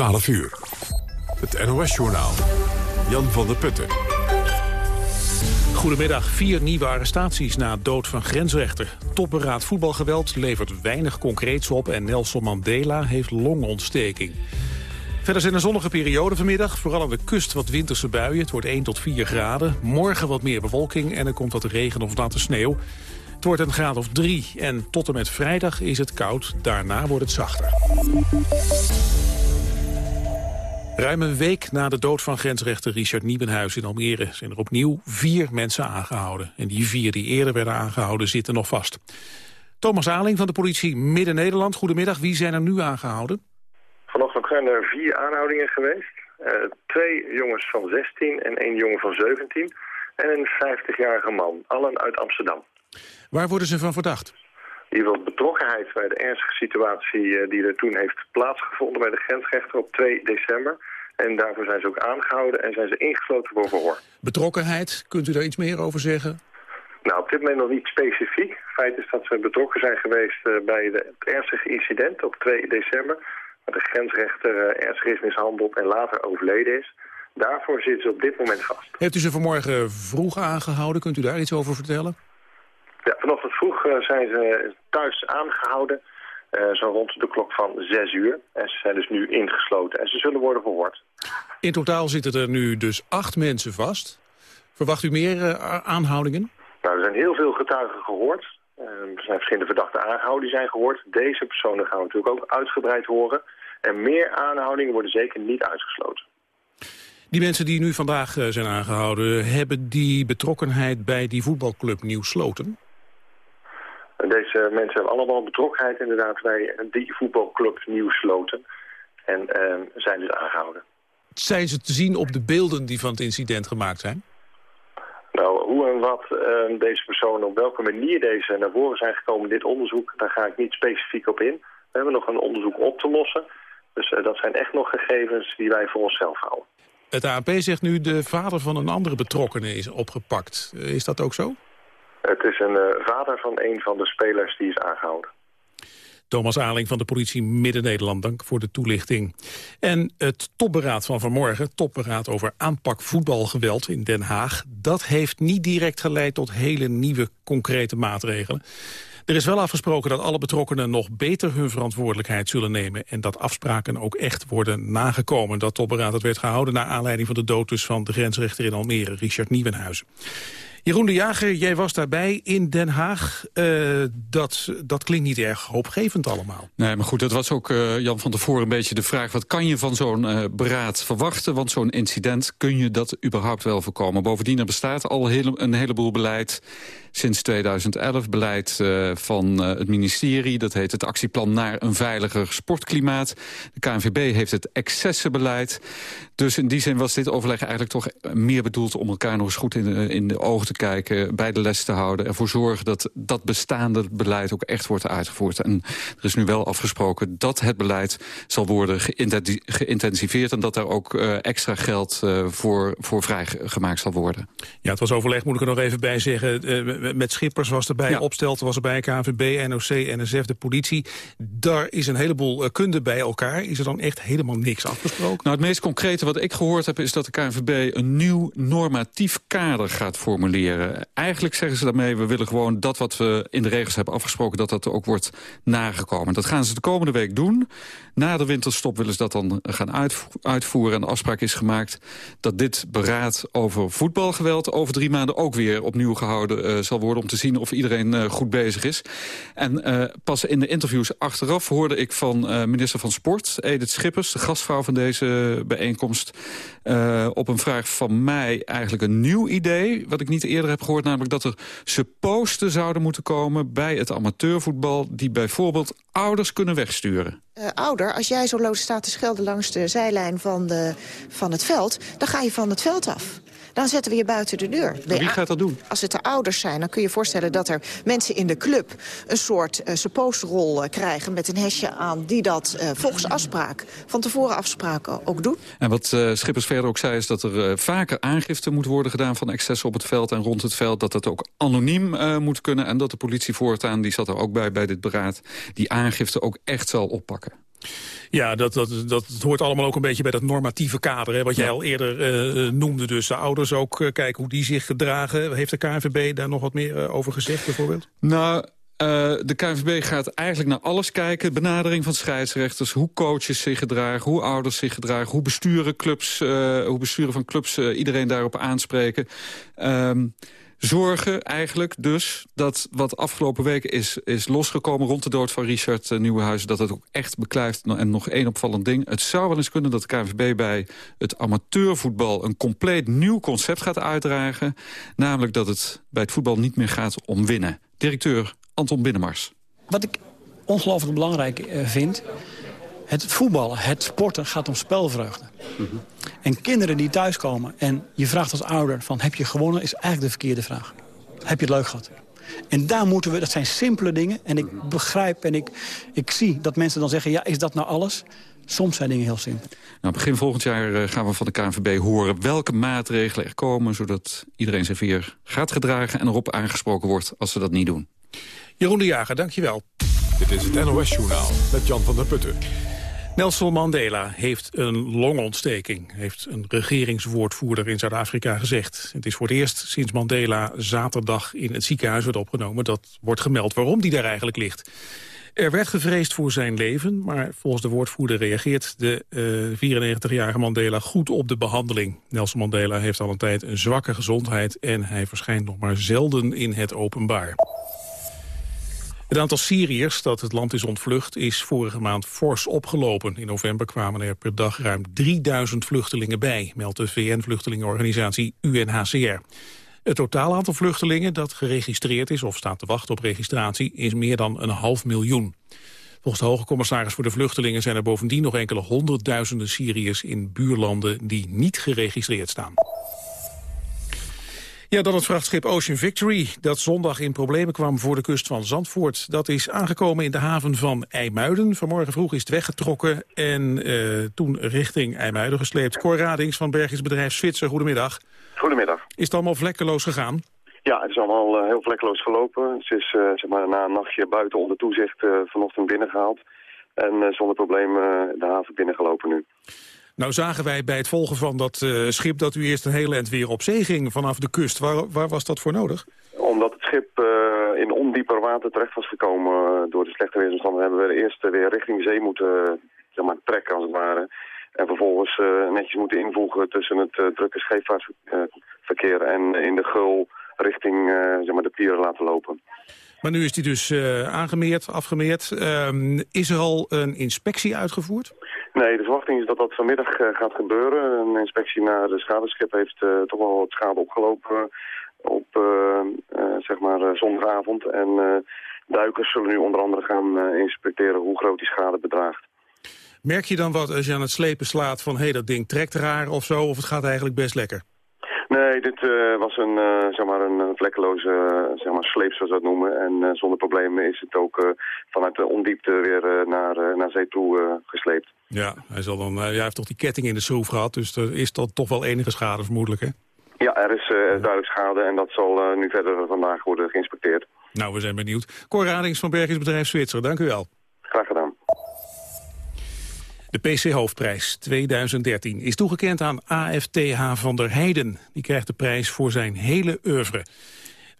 12 uur. Het NOS-journaal. Jan van der Putten. Goedemiddag. Vier nieuwe arrestaties na dood van grensrechter. Topberaad voetbalgeweld levert weinig concreets op... en Nelson Mandela heeft longontsteking. Verder zijn er zonnige perioden vanmiddag. Vooral aan de kust wat winterse buien. Het wordt 1 tot 4 graden. Morgen wat meer bewolking en er komt wat regen of natte sneeuw. Het wordt een graad of 3 en tot en met vrijdag is het koud. Daarna wordt het zachter. Ruim een week na de dood van grensrechter Richard Niebenhuis in Almere... zijn er opnieuw vier mensen aangehouden. En die vier die eerder werden aangehouden zitten nog vast. Thomas Aling van de politie Midden-Nederland. Goedemiddag, wie zijn er nu aangehouden? Vanochtend zijn er vier aanhoudingen geweest. Uh, twee jongens van 16 en één jongen van 17. En een 50-jarige man, allen uit Amsterdam. Waar worden ze van verdacht? Ieder geval betrokkenheid bij de ernstige situatie uh, die er toen heeft plaatsgevonden bij de grensrechter op 2 december. En daarvoor zijn ze ook aangehouden en zijn ze ingesloten voor verhoor. Betrokkenheid, kunt u daar iets meer over zeggen? Nou, op dit moment nog niet specifiek. Feit is dat ze betrokken zijn geweest uh, bij de, het ernstige incident op 2 december. Waar de grensrechter uh, ernstig is mishandeld en later overleden is. Daarvoor zitten ze op dit moment vast. Heeft u ze vanmorgen vroeg aangehouden? Kunt u daar iets over vertellen? Ja, vanochtend vroeg uh, zijn ze thuis aangehouden. Uh, zo rond de klok van 6 uur. En ze zijn dus nu ingesloten en ze zullen worden verhoord. In totaal zitten er nu dus acht mensen vast. Verwacht u meer uh, aanhoudingen? Nou, er zijn heel veel getuigen gehoord. Uh, er zijn verschillende verdachten aangehouden die zijn gehoord. Deze personen gaan we natuurlijk ook uitgebreid horen. En meer aanhoudingen worden zeker niet uitgesloten. Die mensen die nu vandaag uh, zijn aangehouden... hebben die betrokkenheid bij die voetbalclub Nieuw Sloten? Deze mensen hebben allemaal betrokkenheid inderdaad bij die voetbalclub Nieuw Sloten. En uh, zijn dus aangehouden. Zijn ze te zien op de beelden die van het incident gemaakt zijn? Nou, hoe en wat uh, deze personen, op welke manier deze naar voren zijn gekomen in dit onderzoek, daar ga ik niet specifiek op in. We hebben nog een onderzoek op te lossen. Dus uh, dat zijn echt nog gegevens die wij voor onszelf houden. Het ANP zegt nu de vader van een andere betrokkenen is opgepakt. Is dat ook zo? Het is een uh, vader van een van de spelers die is aangehouden. Thomas Aling van de politie Midden-Nederland, dank voor de toelichting. En het topberaad van vanmorgen, topberaad over aanpak voetbalgeweld in Den Haag... dat heeft niet direct geleid tot hele nieuwe concrete maatregelen. Er is wel afgesproken dat alle betrokkenen nog beter hun verantwoordelijkheid zullen nemen... en dat afspraken ook echt worden nagekomen. Dat topberaad werd gehouden naar aanleiding van de dood dus van de grensrechter in Almere, Richard Nieuwenhuizen. Jeroen de Jager, jij was daarbij in Den Haag. Uh, dat, dat klinkt niet erg hoopgevend allemaal. Nee, maar goed, dat was ook, uh, Jan van tevoren een beetje de vraag... wat kan je van zo'n uh, beraad verwachten? Want zo'n incident, kun je dat überhaupt wel voorkomen? Bovendien, er bestaat al een heleboel beleid sinds 2011. Beleid uh, van uh, het ministerie, dat heet het actieplan naar een veiliger sportklimaat. De KNVB heeft het excessenbeleid. Dus in die zin was dit overleg eigenlijk toch meer bedoeld... om elkaar nog eens goed in de, in de ogen te kijken, bij de les te houden... ervoor zorgen dat dat bestaande beleid ook echt wordt uitgevoerd. En er is nu wel afgesproken dat het beleid zal worden geïntensiveerd... en dat daar ook extra geld voor, voor vrijgemaakt zal worden. Ja, het was overleg, moet ik er nog even bij zeggen met Schippers was erbij, ja. Opstelten was erbij, KNVB, NOC, NSF, de politie. Daar is een heleboel uh, kunde bij elkaar. Is er dan echt helemaal niks afgesproken? Nou, het meest concrete wat ik gehoord heb... is dat de KNVB een nieuw normatief kader gaat formuleren. Eigenlijk zeggen ze daarmee, we willen gewoon dat wat we in de regels hebben afgesproken... dat dat ook wordt nagekomen. Dat gaan ze de komende week doen. Na de winterstop willen ze dat dan gaan uitvoeren. En de afspraak is gemaakt dat dit beraad over voetbalgeweld... over drie maanden ook weer opnieuw gehouden uh, zal worden... om te zien of iedereen uh, goed bezig is. En uh, pas in de interviews achteraf hoorde ik van minister van Sport... Edith Schippers, de gastvrouw van deze bijeenkomst... op een vraag van mij eigenlijk een nieuw idee... wat ik niet eerder heb gehoord, namelijk dat er supposten zouden moeten komen... bij het amateurvoetbal die bijvoorbeeld ouders kunnen wegsturen. Ouder, als jij zo loos staat te schelden langs de zijlijn van, de, van het veld... dan ga je van het veld af dan zetten we je buiten de deur. Maar wie gaat dat doen? Als het de ouders zijn, dan kun je je voorstellen dat er mensen in de club... een soort uh, krijgen met een hesje aan... die dat uh, volgens afspraak, van tevoren afspraken ook doen. En wat Schippers verder ook zei is dat er vaker aangifte moet worden gedaan... van excessen op het veld en rond het veld. Dat dat ook anoniem moet kunnen. En dat de politie voortaan, die zat er ook bij bij dit beraad... die aangifte ook echt zal oppakken. Ja, dat, dat, dat, hoort allemaal ook een beetje bij dat normatieve kader. Hè, wat jij al eerder uh, noemde. Dus de ouders ook uh, kijken hoe die zich gedragen. Heeft de KNVB daar nog wat meer uh, over gezegd bijvoorbeeld? Nou, de KNVB gaat eigenlijk naar alles kijken. Benadering van scheidsrechters, hoe coaches zich gedragen... hoe ouders zich gedragen, hoe besturen, clubs, hoe besturen van clubs iedereen daarop aanspreken. Um, zorgen eigenlijk dus dat wat afgelopen weken is, is losgekomen... rond de dood van Richard Nieuwenhuizen, dat het ook echt beklijft. En nog één opvallend ding. Het zou wel eens kunnen dat de KNVB bij het amateurvoetbal... een compleet nieuw concept gaat uitdragen. Namelijk dat het bij het voetbal niet meer gaat om winnen. Directeur Anton Binnenmars. Wat ik ongelooflijk belangrijk vind... het voetballen, het sporten gaat om spelvreugde. Mm -hmm. En kinderen die thuiskomen en je vraagt als ouder... van heb je gewonnen, is eigenlijk de verkeerde vraag. Heb je het leuk gehad? En daar moeten we, dat zijn simpele dingen. En ik begrijp en ik, ik zie dat mensen dan zeggen... ja, is dat nou alles? Soms zijn dingen heel simpel. Nou, begin volgend jaar gaan we van de KNVB horen welke maatregelen er komen... zodat iedereen zich weer gaat gedragen en erop aangesproken wordt als ze dat niet doen. Jeroen de Jager, dankjewel. Dit is het NOS Journaal met Jan van der Putten. Nelson Mandela heeft een longontsteking, heeft een regeringswoordvoerder in Zuid-Afrika gezegd. Het is voor het eerst sinds Mandela zaterdag in het ziekenhuis werd opgenomen. Dat wordt gemeld waarom die daar eigenlijk ligt. Er werd gevreesd voor zijn leven, maar volgens de woordvoerder reageert de uh, 94-jarige Mandela goed op de behandeling. Nelson Mandela heeft al een tijd een zwakke gezondheid en hij verschijnt nog maar zelden in het openbaar. Het aantal Syriërs dat het land is ontvlucht is vorige maand fors opgelopen. In november kwamen er per dag ruim 3000 vluchtelingen bij, meldt de VN-vluchtelingenorganisatie UNHCR. Het totaal aantal vluchtelingen dat geregistreerd is of staat te wachten op registratie is meer dan een half miljoen. Volgens de hoge commissaris voor de vluchtelingen zijn er bovendien nog enkele honderdduizenden Syriërs in buurlanden die niet geregistreerd staan. Ja, dan het vrachtschip Ocean Victory, dat zondag in problemen kwam voor de kust van Zandvoort. Dat is aangekomen in de haven van IJmuiden. Vanmorgen vroeg is het weggetrokken en uh, toen richting IJmuiden gesleept. Cor Radings van bergingsbedrijf Zwitser, goedemiddag. Goedemiddag. Is het allemaal vlekkeloos gegaan? Ja, het is allemaal uh, heel vlekkeloos gelopen. Het is uh, zeg maar, na een nachtje buiten onder toezicht vanochtend binnengehaald. En zonder probleem de haven binnengelopen nu. Nou zagen wij bij het volgen van dat uh, schip dat u eerst een hele eind weer op zee ging vanaf de kust. Waar, waar was dat voor nodig? Omdat het schip uh, in ondieper water terecht was gekomen uh, door de slechte weersomstandigheden. Hebben we eerst weer richting zee moeten zeg maar, trekken als het ware. En vervolgens netjes moeten invoegen tussen het drukke scheepvaartverkeer en in de gul richting zeg maar, de pier laten lopen. Maar nu is die dus aangemeerd, afgemeerd. Ehm, is er al een inspectie uitgevoerd? Nee, de verwachting is dat dat vanmiddag uh, gaat gebeuren. Een inspectie naar de schadeschip heeft uh, toch wel wat schade opgelopen op zeg maar zondagavond. En duikers zullen nu onder andere gaan inspecteren hoe groot die schade bedraagt. Merk je dan wat als je aan het slepen slaat van hé, hey, dat ding trekt raar of zo, of het gaat eigenlijk best lekker? Nee, dit uh, was een, uh, zeg maar een vlekkeloze uh, zeg maar sleep, zoals we dat noemen. En zonder problemen is het ook vanuit de ondiepte weer naar, naar zee toe gesleept. Ja, hij, zal dan, hij heeft toch die ketting in de schroef gehad, dus er is dan toch wel enige schade vermoedelijk, hè? Ja, er is duidelijk schade en dat zal nu verder vandaag worden geïnspecteerd. Nou, we zijn benieuwd. Cor Radings van Bergingsbedrijf Zwitser, dank u wel. Graag gedaan. De PC-hoofdprijs 2013 is toegekend aan AFTH van der Heijden. Die krijgt de prijs voor zijn hele oeuvre.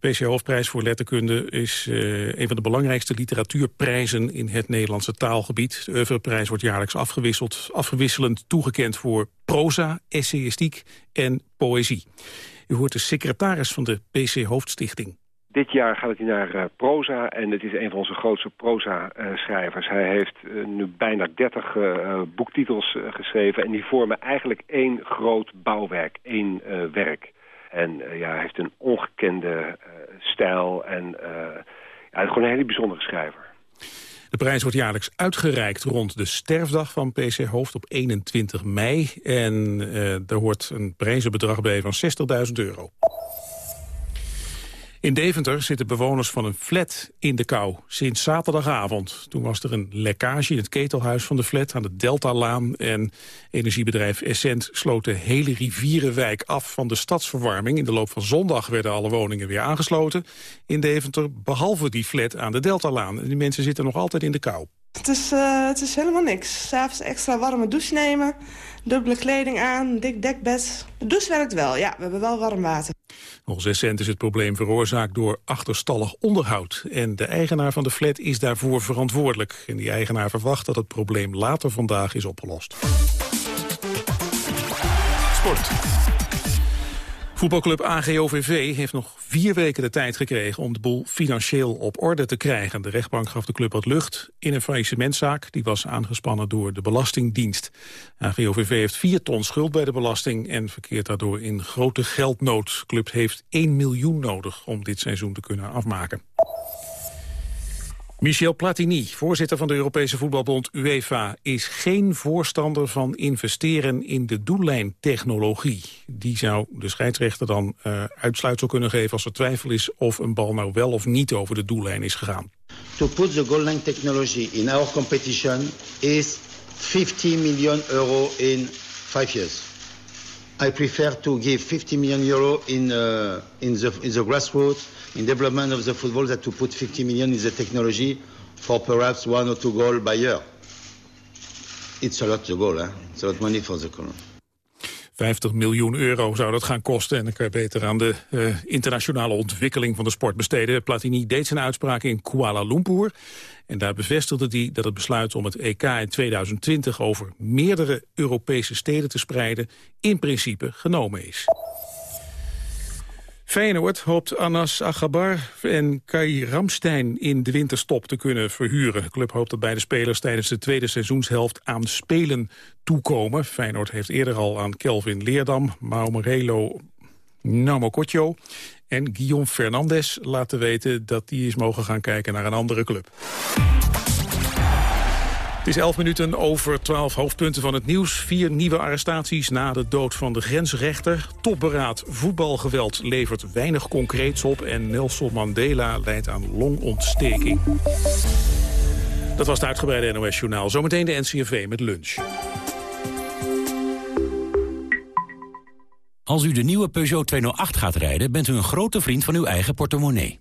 De PC-hoofdprijs voor letterkunde is uh, een van de belangrijkste literatuurprijzen in het Nederlandse taalgebied. De oeuvreprijs wordt jaarlijks afgewisseld, afgewisselend toegekend voor proza, essayistiek en poëzie. U hoort de secretaris van de PC-hoofdstichting. Dit jaar gaat het naar uh, proza en het is een van onze grootste proza-schrijvers. hij heeft uh, nu bijna 30 uh, boektitels geschreven en die vormen eigenlijk één groot bouwwerk, één werk. En ja, hij heeft een ongekende stijl en ja, gewoon een hele bijzondere schrijver. De prijs wordt jaarlijks uitgereikt rond de sterfdag van PC Hoofd op 21 mei. En er hoort een prijzenbedrag bij van 60.000 euro. In Deventer zitten bewoners van een flat in de kou sinds zaterdagavond. Toen was er een lekkage in het ketelhuis van de flat aan de Deltalaan... en energiebedrijf Essent sloot de hele rivierenwijk af van de stadsverwarming. In de loop van zondag werden alle woningen weer aangesloten in Deventer... behalve die flat aan de Deltalaan. En die mensen zitten nog altijd in de kou. Het is, uh, het is helemaal niks. S'avonds extra warme douche nemen, dubbele kleding aan, dik dekbed. De douche werkt wel, ja, we hebben wel warm water. Volgens cent is het probleem veroorzaakt door achterstallig onderhoud. En de eigenaar van de flat is daarvoor verantwoordelijk. En die eigenaar verwacht dat het probleem later vandaag is opgelost. Sport. Voetbalclub AGOVV heeft nog vier weken de tijd gekregen om de boel financieel op orde te krijgen. De rechtbank gaf de club wat lucht in een faillissementzaak. Die was aangespannen door de Belastingdienst. AGOVV heeft vier ton schuld bij de belasting en verkeert daardoor in grote geldnood. De club heeft 1 miljoen nodig om dit seizoen te kunnen afmaken. Michel Platini, voorzitter van de Europese voetbalbond UEFA... is geen voorstander van investeren in de doellijntechnologie. Die zou de scheidsrechter dan uh, uitsluitsel kunnen geven als er twijfel is... of een bal nou wel of niet over de doellijn is gegaan. To put the goal line technology in our competition is 50 million euro in five years. I prefer to give 50 million euro in, uh, in, the, in the grassroots in development of the football that to put 50 million in the technology for perhaps one or two goals by year. It's a lot to goal, eh? It's a lot of money for the column. 50 miljoen euro zou dat gaan kosten. En dan kan je beter aan de uh, internationale ontwikkeling van de sport besteden. Platini deed zijn uitspraak in Kuala Lumpur. En daar bevestigde hij dat het besluit om het EK in 2020 over meerdere Europese steden te spreiden in principe genomen is. Feyenoord hoopt Anas Agabar en Kai Ramstein in de winterstop te kunnen verhuren. De club hoopt dat beide spelers tijdens de tweede seizoenshelft aan spelen toekomen. Feyenoord heeft eerder al aan Kelvin Leerdam, Maumerelo Namokotjo en Guillaume Fernandes laten weten dat die is mogen gaan kijken naar een andere club. Het is 11 minuten over 12 hoofdpunten van het nieuws. Vier nieuwe arrestaties na de dood van de grensrechter. Topberaad voetbalgeweld levert weinig concreets op... en Nelson Mandela leidt aan longontsteking. Dat was het uitgebreide NOS-journaal. Zometeen de NCRV met lunch. Als u de nieuwe Peugeot 208 gaat rijden... bent u een grote vriend van uw eigen portemonnee.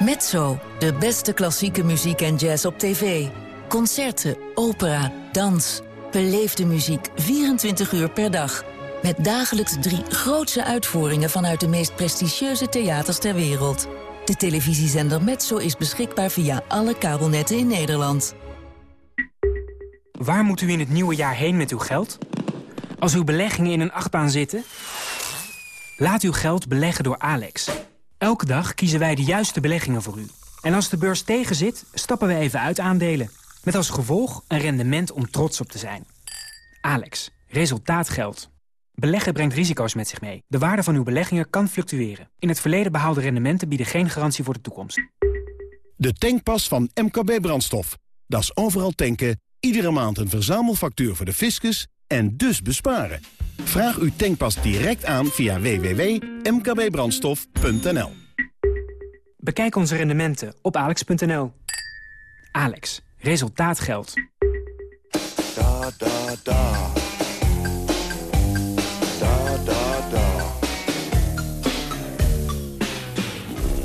Mezzo, de beste klassieke muziek en jazz op tv. Concerten, opera, dans. Beleefde muziek 24 uur per dag. Met dagelijks drie grootse uitvoeringen vanuit de meest prestigieuze theaters ter wereld. De televisiezender Mezzo is beschikbaar via alle kabelnetten in Nederland. Waar moet u in het nieuwe jaar heen met uw geld? Als uw beleggingen in een achtbaan zitten? Laat uw geld beleggen door Alex. Elke dag kiezen wij de juiste beleggingen voor u. En als de beurs tegenzit, stappen we even uit aandelen. Met als gevolg een rendement om trots op te zijn. Alex, resultaat geldt. Beleggen brengt risico's met zich mee. De waarde van uw beleggingen kan fluctueren. In het verleden behaalde rendementen bieden geen garantie voor de toekomst. De tankpas van MKB Brandstof. Dat is overal tanken, iedere maand een verzamelfactuur voor de fiscus en dus besparen. Vraag uw tankpas direct aan via www.mkbbrandstof.nl. Bekijk onze rendementen op alex.nl. Alex, resultaat geldt. Da, da, da. Da,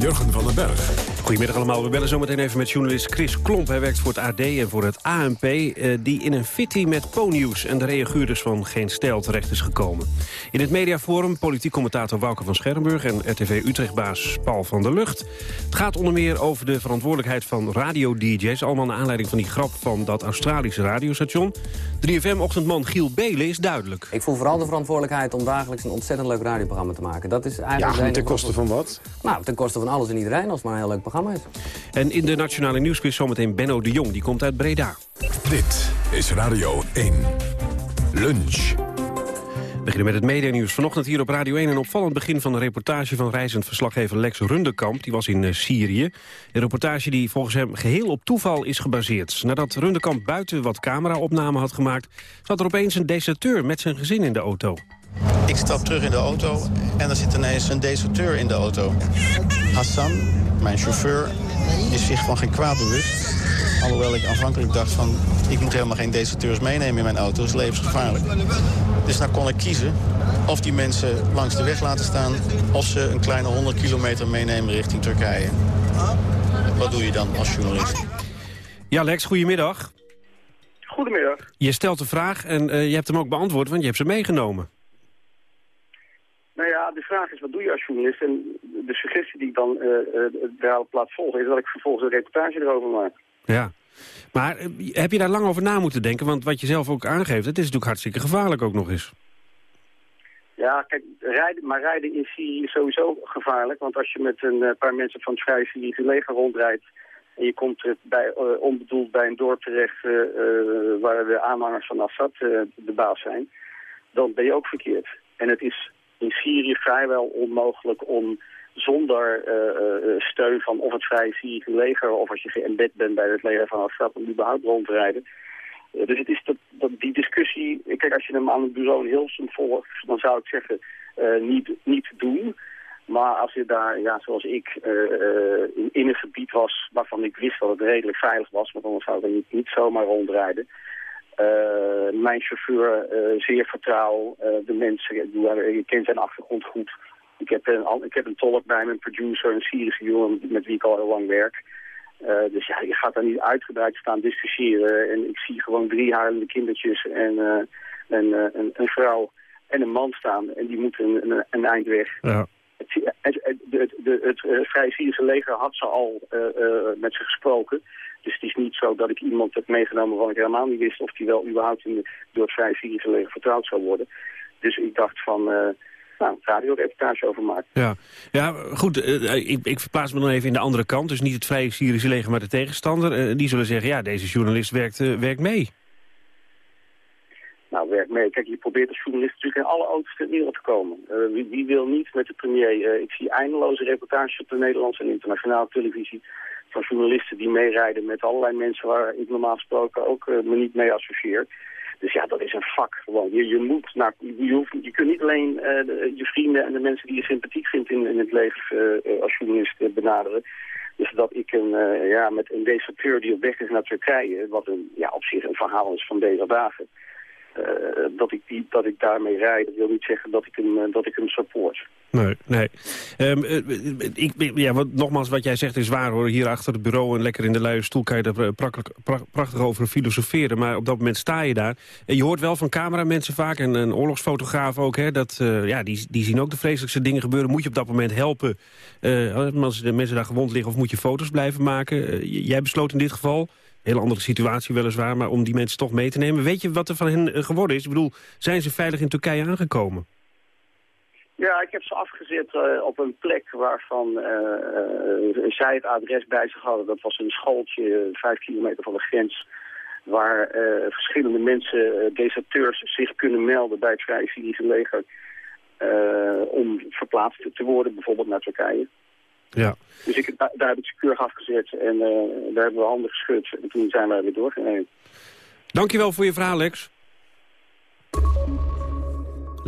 Jurgen van den Berg. Goedemiddag allemaal. We bellen zometeen even met journalist Chris Klomp. Hij werkt voor het AD en voor het ANP. Eh, die in een fitty met Po-nieuws en de reaguurders van Geen Stijl terecht is gekomen. In het mediaforum politiek commentator Wouke van Scherrenburg... en RTV Utrechtbaas Paul van der Lucht. Het gaat onder meer over de verantwoordelijkheid van radio-dj's. Allemaal naar aanleiding van die grap van dat Australische radiostation. 3FM-ochtendman Giel Belen is duidelijk. Ik voel vooral de verantwoordelijkheid om dagelijks een ontzettend leuk radioprogramma te maken. Dat is eigenlijk Ja, de ten koste van wat? Nou, ten koste van alles en iedereen, als het maar een heel leuk programma is. En in de Nationale Nieuwsquiz zometeen Benno de Jong. Die komt uit Breda. Dit is Radio 1. Lunch. We beginnen met het medianieuws. Vanochtend hier op Radio 1 een opvallend begin van een reportage van reizend verslaggever Lex Rundekamp. Die was in eh, Syrië. Een reportage die volgens hem geheel op toeval is gebaseerd. Nadat Rundekamp buiten wat cameraopnamen had gemaakt... zat er opeens een deserteur met zijn gezin in de auto. Ik stap terug in de auto en er zit ineens een deserteur in de auto. Hassan, mijn chauffeur, is zich van geen kwaad bewust. Alhoewel ik aanvankelijk dacht van, ik moet helemaal geen deserteurs meenemen in mijn auto. Dat is levensgevaarlijk. Dus nou kon ik kiezen of die mensen langs de weg laten staan... of ze een kleine 100 kilometer meenemen richting Turkije. Wat doe je dan als journalist? Ja, Lex, goedemiddag. Goedemiddag. Je stelt de vraag en eh, je hebt hem ook beantwoord, want je hebt ze meegenomen. Nou ja, de vraag is, wat doe je als journalist? En de suggestie die ik dan uh, uh, daarop laat volgen... is dat ik vervolgens een reportage erover maak. Ja. Maar eh, heb je daar lang over na moeten denken? Want wat je zelf ook aangeeft, het is natuurlijk hartstikke gevaarlijk ook nog eens. Ja, kijk, rijden, maar rijden is sowieso gevaarlijk. Want als je met een eh, paar mensen van het Vrije Syrische leger rondrijdt... en je komt eh, bij, uh, onbedoeld bij een dorp terecht uh, waar de aanhangers van Assad de baas zijn... dan ben je ook verkeerd. En het is in Syrië vrijwel onmogelijk om zonder steun van of het Vrije Syrische leger... of als je geëmbed bent bij het leger van Assad om überhaupt rond te rijden... Dus het is dat, dat die discussie, kijk als je hem aan het bureau in Hilversum volgt, dan zou ik zeggen niet, niet doen. Maar als je daar, ja, zoals ik, in, in, een gebied was waarvan ik wist dat het redelijk veilig was, want anders zou ik niet, niet zomaar rondrijden. Mijn chauffeur zeer vertrouw, de mensen, je kent zijn achtergrond goed. Ik heb een, ik heb een tolk bij me, een producer, een Syrische jongen met wie ik al heel lang werk. Uh, dus ja, je gaat daar niet uitgebreid staan discussiëren. En ik zie gewoon drie huilende kindertjes en uh, een, uh, een, een, vrouw en een man staan. En die moeten een, een, een eind weg. Ja. Het, het, het, het, het, Vrije Syrische leger had ze al met ze gesproken. Dus het is niet zo dat ik iemand heb meegenomen waarvan ik helemaal niet wist... of die wel überhaupt in door het Vrije Syrische leger vertrouwd zou worden. Dus ik dacht van nou, een radioreportage over maken. Ja, ja goed, uh, ik, ik verplaats me dan even in de andere kant. Dus niet het Vrije Syrische leger, maar de tegenstander. Uh, die zullen zeggen, ja, deze journalist werkt, uh, werkt mee. Nou, werkt mee. Kijk, je probeert als journalist natuurlijk in alle auto's ter wereld te komen. Wie, wie, wil niet met de premier? ik zie eindeloze reportages op de Nederlandse en internationale televisie... van journalisten die meerijden met allerlei mensen waar ik normaal gesproken ook me niet mee associeer. Dus ja, dat is een vak gewoon. Je, je moet naar, je, hoeft, je kunt niet alleen de, je vrienden en de mensen die je sympathiek vindt in, in het leven uh, als journalist benaderen. Dus dat ik een, ja, met een deserteur die op weg is naar Turkije, wat een, ja, op zich een verhaal is van deze dagen. Dat, ik die, dat ik daarmee rijd, dat wil niet zeggen dat ik hem, dat ik hem support. Nee, nee. Um, ik, ja, wat, nogmaals, wat jij zegt is waar hoor. Hier achter het bureau en lekker in de luie stoel kan je er prachtig, prachtig over filosoferen. Maar op dat moment sta je daar. En je hoort wel van cameramensen vaak en een oorlogsfotograaf ook. Hè, dat, ja, die, die zien ook de vreselijkste dingen gebeuren. Moet je op dat moment helpen als de mensen daar gewond liggen of moet je foto's blijven maken? Jij besloot in dit geval, hele andere situatie weliswaar, maar om die mensen toch mee te nemen. Weet je wat er van hen geworden is? Ik bedoel, zijn ze veilig in Turkije aangekomen? Ja, ik heb ze afgezet uh, op een plek waarvan uh, zij het adres bij zich hadden. Dat was een schooltje vijf kilometer van de grens. Waar verschillende mensen, deserteurs, zich kunnen melden bij het Vrije Syrische leger. om verplaatst te worden, bijvoorbeeld naar Turkije. Ja. Dus ik, daar, daar heb ik ze keurig afgezet en daar hebben we handen geschud. En toen zijn wij weer doorgereden. Dankjewel voor je verhaal, Lex.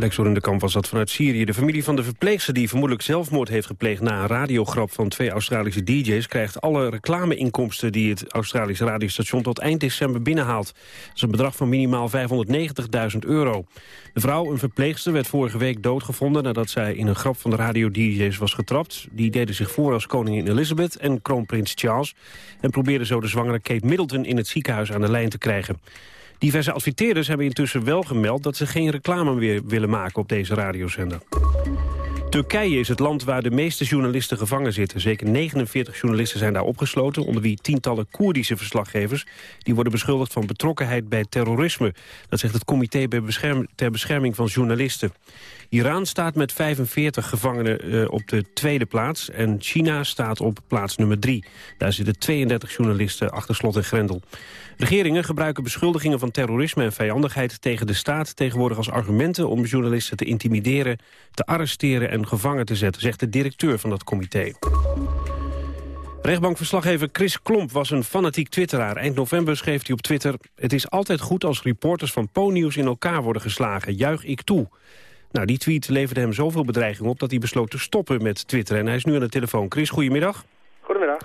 Lex in de Kamp was dat vanuit Syrië. De familie van de verpleegster die vermoedelijk zelfmoord heeft gepleegd... na een radiograp van twee Australische dj's... krijgt alle reclameinkomsten die het Australische radiostation... tot eind december binnenhaalt. Dat is een bedrag van minimaal 590.000 euro. De vrouw, een verpleegster, werd vorige week doodgevonden... nadat zij in een grap van de radio-dj's was getrapt. Die deden zich voor als koningin Elizabeth en kroonprins Charles... en probeerden zo de zwangere Kate Middleton in het ziekenhuis aan de lijn te krijgen. Diverse adverteerders hebben intussen wel gemeld... dat ze geen reclame meer willen maken op deze radiozender. Turkije is het land waar de meeste journalisten gevangen zitten. Zeker 49 journalisten zijn daar opgesloten... onder wie tientallen Koerdische verslaggevers... die worden beschuldigd van betrokkenheid bij terrorisme. Dat zegt het Comité ter Bescherming van Journalisten. Iran staat met 45 gevangenen uh, op de tweede plaats... en China staat op plaats nummer 3. Daar zitten 32 journalisten achter slot en grendel. Regeringen gebruiken beschuldigingen van terrorisme en vijandigheid tegen de staat tegenwoordig als argumenten om journalisten te intimideren, te arresteren en gevangen te zetten, zegt de directeur van dat comité. Rechtbankverslaggever Chris Klomp was een fanatiek twitteraar. Eind november schreef hij op Twitter... Het is altijd goed als reporters van Po-nieuws in elkaar worden geslagen. Juich ik toe. Nou, die tweet leverde hem zoveel bedreiging op dat hij besloot te stoppen met Twitter. En hij is nu aan de telefoon. Chris, goedemiddag. Goedemiddag.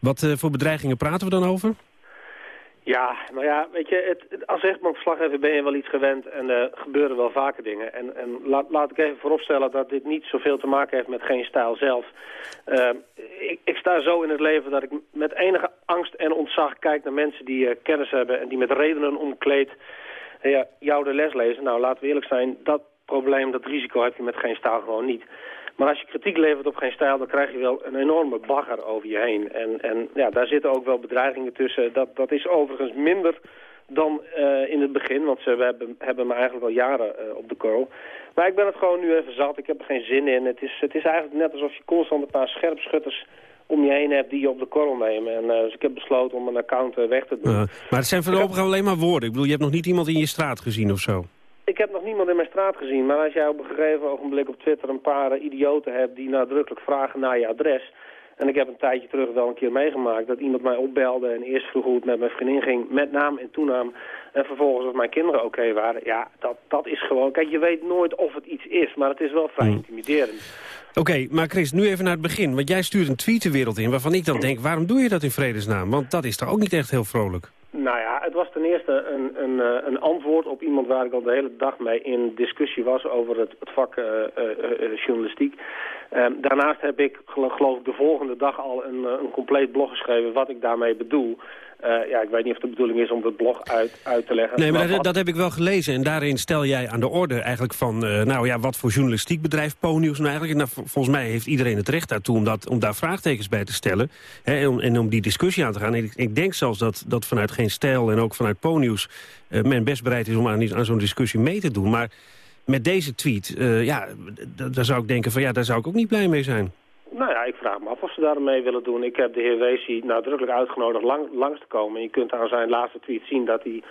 Wat uh, voor bedreigingen praten we dan over? Ja, nou ja, weet je, het, als rechtbankverslaggever ben je wel iets gewend en er gebeuren wel vaker dingen. En, en laat, laat ik even vooropstellen dat dit niet zoveel te maken heeft met geen stijl zelf. Uh, ik, ik, sta zo in het leven dat ik met enige angst en ontzag kijk naar mensen die uh, kennis hebben en die met redenen omkleed ja, jou de les lezen. Nou, laten we eerlijk zijn, dat probleem, dat risico heb je met geen stijl gewoon niet. Maar als je kritiek levert op geen stijl, dan krijg je wel een enorme bagger over je heen. En, en ja, daar zitten ook wel bedreigingen tussen. Dat, dat is overigens minder dan uh, in het begin, want ze hebben, hebben me eigenlijk al jaren uh, op de korrel. Maar ik ben het gewoon nu even zat, ik heb er geen zin in. Het is, het is eigenlijk net alsof je constant een paar scherpschutters om je heen hebt die je op de korrel nemen. En, uh, dus ik heb besloten om mijn account weg te doen. maar het zijn voorlopig alleen maar woorden. Ik bedoel, je hebt nog niet iemand in je straat gezien of zo? Ik heb nog niemand in mijn straat gezien, maar als jij op een gegeven ogenblik op Twitter een paar idioten hebt die nadrukkelijk vragen naar je adres... En ik heb een tijdje terug wel een keer meegemaakt dat iemand mij opbelde en eerst vroeg hoe het met mijn vriendin ging, met naam en toenaam. En vervolgens of mijn kinderen oké waren. Ja, dat, dat is gewoon... Kijk, je weet nooit of het iets is, maar het is wel vrij hmm. intimiderend. Oké, maar Chris, nu even naar het begin. Want jij stuurt een tweet de wereld in waarvan ik dan denk... waarom doe je dat in vredesnaam? Want dat is toch ook niet echt heel vrolijk? Nou ja, het was ten eerste een, een, eh, een antwoord op iemand waar ik al de hele dag mee in discussie was over het, het vak uh, journalistiek. Ehm, daarnaast heb ik geloof ik de volgende dag al een, een compleet blog geschreven wat ik daarmee bedoel. Uh, ja, ik weet niet of de bedoeling is om het blog uit, uit te leggen. Nee, maar, dat, dat, heb ik wel gelezen. En daarin stel jij aan de orde eigenlijk van... Uh, nou ja, wat voor journalistiek bedrijft Po-nieuws nou eigenlijk? Nou, volgens mij heeft iedereen het recht daartoe om, dat, om daar vraagtekens bij te stellen. Hè, en, om, en om die discussie aan te gaan. En ik, ik, denk zelfs dat, dat vanuit Geen Stijl en ook vanuit Po-nieuws... Uh, men best bereid is om aan, aan zo'n discussie mee te doen. Maar met deze tweet, ja, daar zou ik denken van ja, daar zou ik ook niet blij mee zijn. Nou ja, ik vraag me af of ze daarmee willen doen. Ik heb de heer Weesie nadrukkelijk uitgenodigd lang, langs te komen. je kunt aan zijn laatste tweet zien dat hij...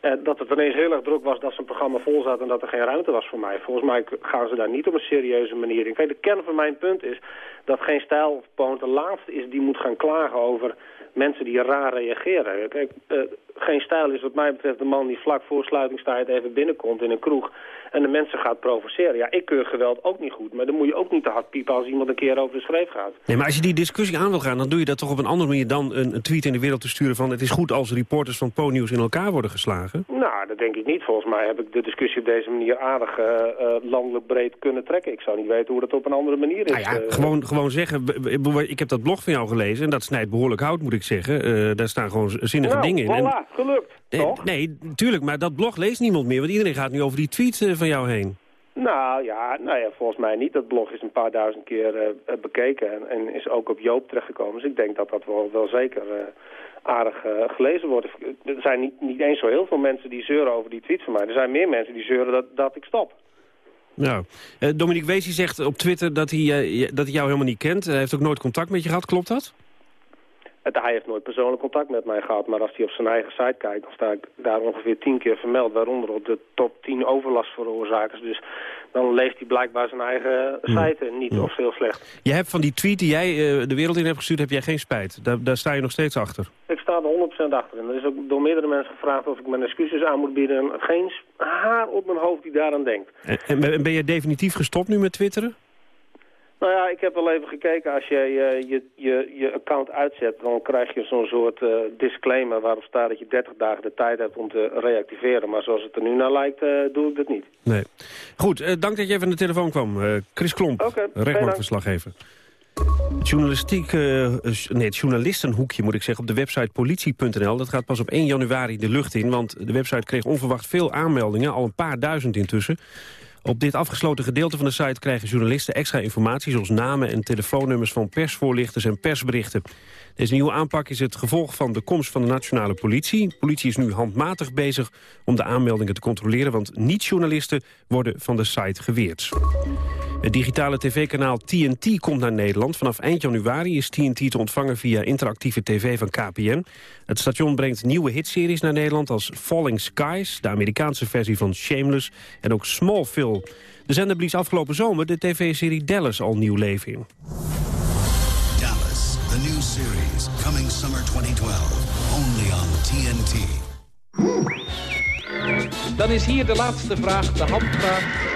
Eh, dat het ineens heel erg druk was dat zijn programma vol zat en dat er geen ruimte was voor mij. Volgens mij gaan ze daar niet op een serieuze manier in. Kijk, de kern van mijn punt is dat geen stijlpoont de laatste is die moet gaan klagen over mensen die raar reageren. Kijk, uh, geen stijl is wat mij betreft de man die vlak voor sluitingstijd even binnenkomt in een kroeg en de mensen gaat provoceren. Ja, ik keur geweld ook niet goed, maar dan moet je ook niet te hard piepen als iemand een keer over de schreef gaat. Nee, maar als je die discussie aan wil gaan, dan doe je dat toch op een andere manier dan een, tweet in de wereld te sturen van het is goed als reporters van Po-nieuws in elkaar worden geslagen? Nou, dat denk ik niet. Volgens mij heb ik de discussie op deze manier aardig uh, landelijk breed kunnen trekken. Ik zou niet weten hoe dat op een andere manier is. Nou ja, gewoon, gewoon zeggen, ik heb dat blog van jou gelezen en dat snijdt behoorlijk hout moet ik zeggen. daar staan gewoon zinnige nou, dingen in. Voilà, gelukt. Nee, nee, tuurlijk, maar dat blog leest niemand meer. Want iedereen gaat nu over die tweet uh, van jou heen. Nou ja, nou ja, volgens mij niet. Dat blog is een paar duizend keer uh, bekeken en, en, is ook op Joop terechtgekomen. Dus ik denk dat dat wel, wel zeker uh, aardig gelezen wordt. Er zijn niet, niet eens zo heel veel mensen die zeuren over die tweet van mij. Er zijn meer mensen die zeuren dat, dat ik stop. Nou, Dominique Weesie zegt op Twitter dat hij, dat hij jou helemaal niet kent. Hij heeft ook nooit contact met je gehad, klopt dat? Het, hij heeft nooit persoonlijk contact met mij gehad, maar als hij op zijn eigen site kijkt, dan sta ik daar ongeveer tien keer vermeld, waaronder op de top 10 overlastveroorzakers. Dus dan leeft hij blijkbaar zijn eigen site en niet of heel slecht. Je hebt van die tweet die jij eh, de wereld in hebt gestuurd, heb jij geen spijt. Daar, daar sta je nog steeds achter. Ik sta er 100% achter. En er is ook door meerdere mensen gevraagd of ik mijn excuses aan moet bieden. En geen haar op mijn hoofd die daaraan denkt. En, en ben je definitief gestopt nu met twitteren? Nou ja, ik heb wel even gekeken. Als je uh, je, je, je account uitzet, dan krijg je zo'n soort uh, disclaimer waarop staat dat je 30 dagen de tijd hebt om te reactiveren. Maar zoals het er nu naar lijkt, uh, doe ik dat niet. Nee. Goed, dank dat je even aan de telefoon kwam. Chris Klomp, okay, rechtbankverslaggever. Journalistiek, nee, het journalistenhoekje moet ik zeggen op de website politie.nl. Dat gaat pas op 1 januari de lucht in, want de website kreeg onverwacht veel aanmeldingen, al een paar duizend intussen. Op dit afgesloten gedeelte van de site krijgen journalisten extra informatie... zoals namen en telefoonnummers van persvoorlichters en persberichten. Deze nieuwe aanpak is het gevolg van de komst van de nationale politie. De politie is nu handmatig bezig om de aanmeldingen te controleren... want niet-journalisten worden van de site geweerd. Het digitale tv-kanaal TNT komt naar Nederland. Vanaf eind januari is TNT te ontvangen via interactieve tv van KPN. Het station brengt nieuwe hitseries naar Nederland als Falling Skies... de Amerikaanse versie van Shameless en ook Smallville. De zender blies afgelopen zomer de tv-serie Dallas al nieuw leven in. Dallas, the new series, coming summer 2012, only on TNT. Dan is hier de laatste vraag, de handvraag.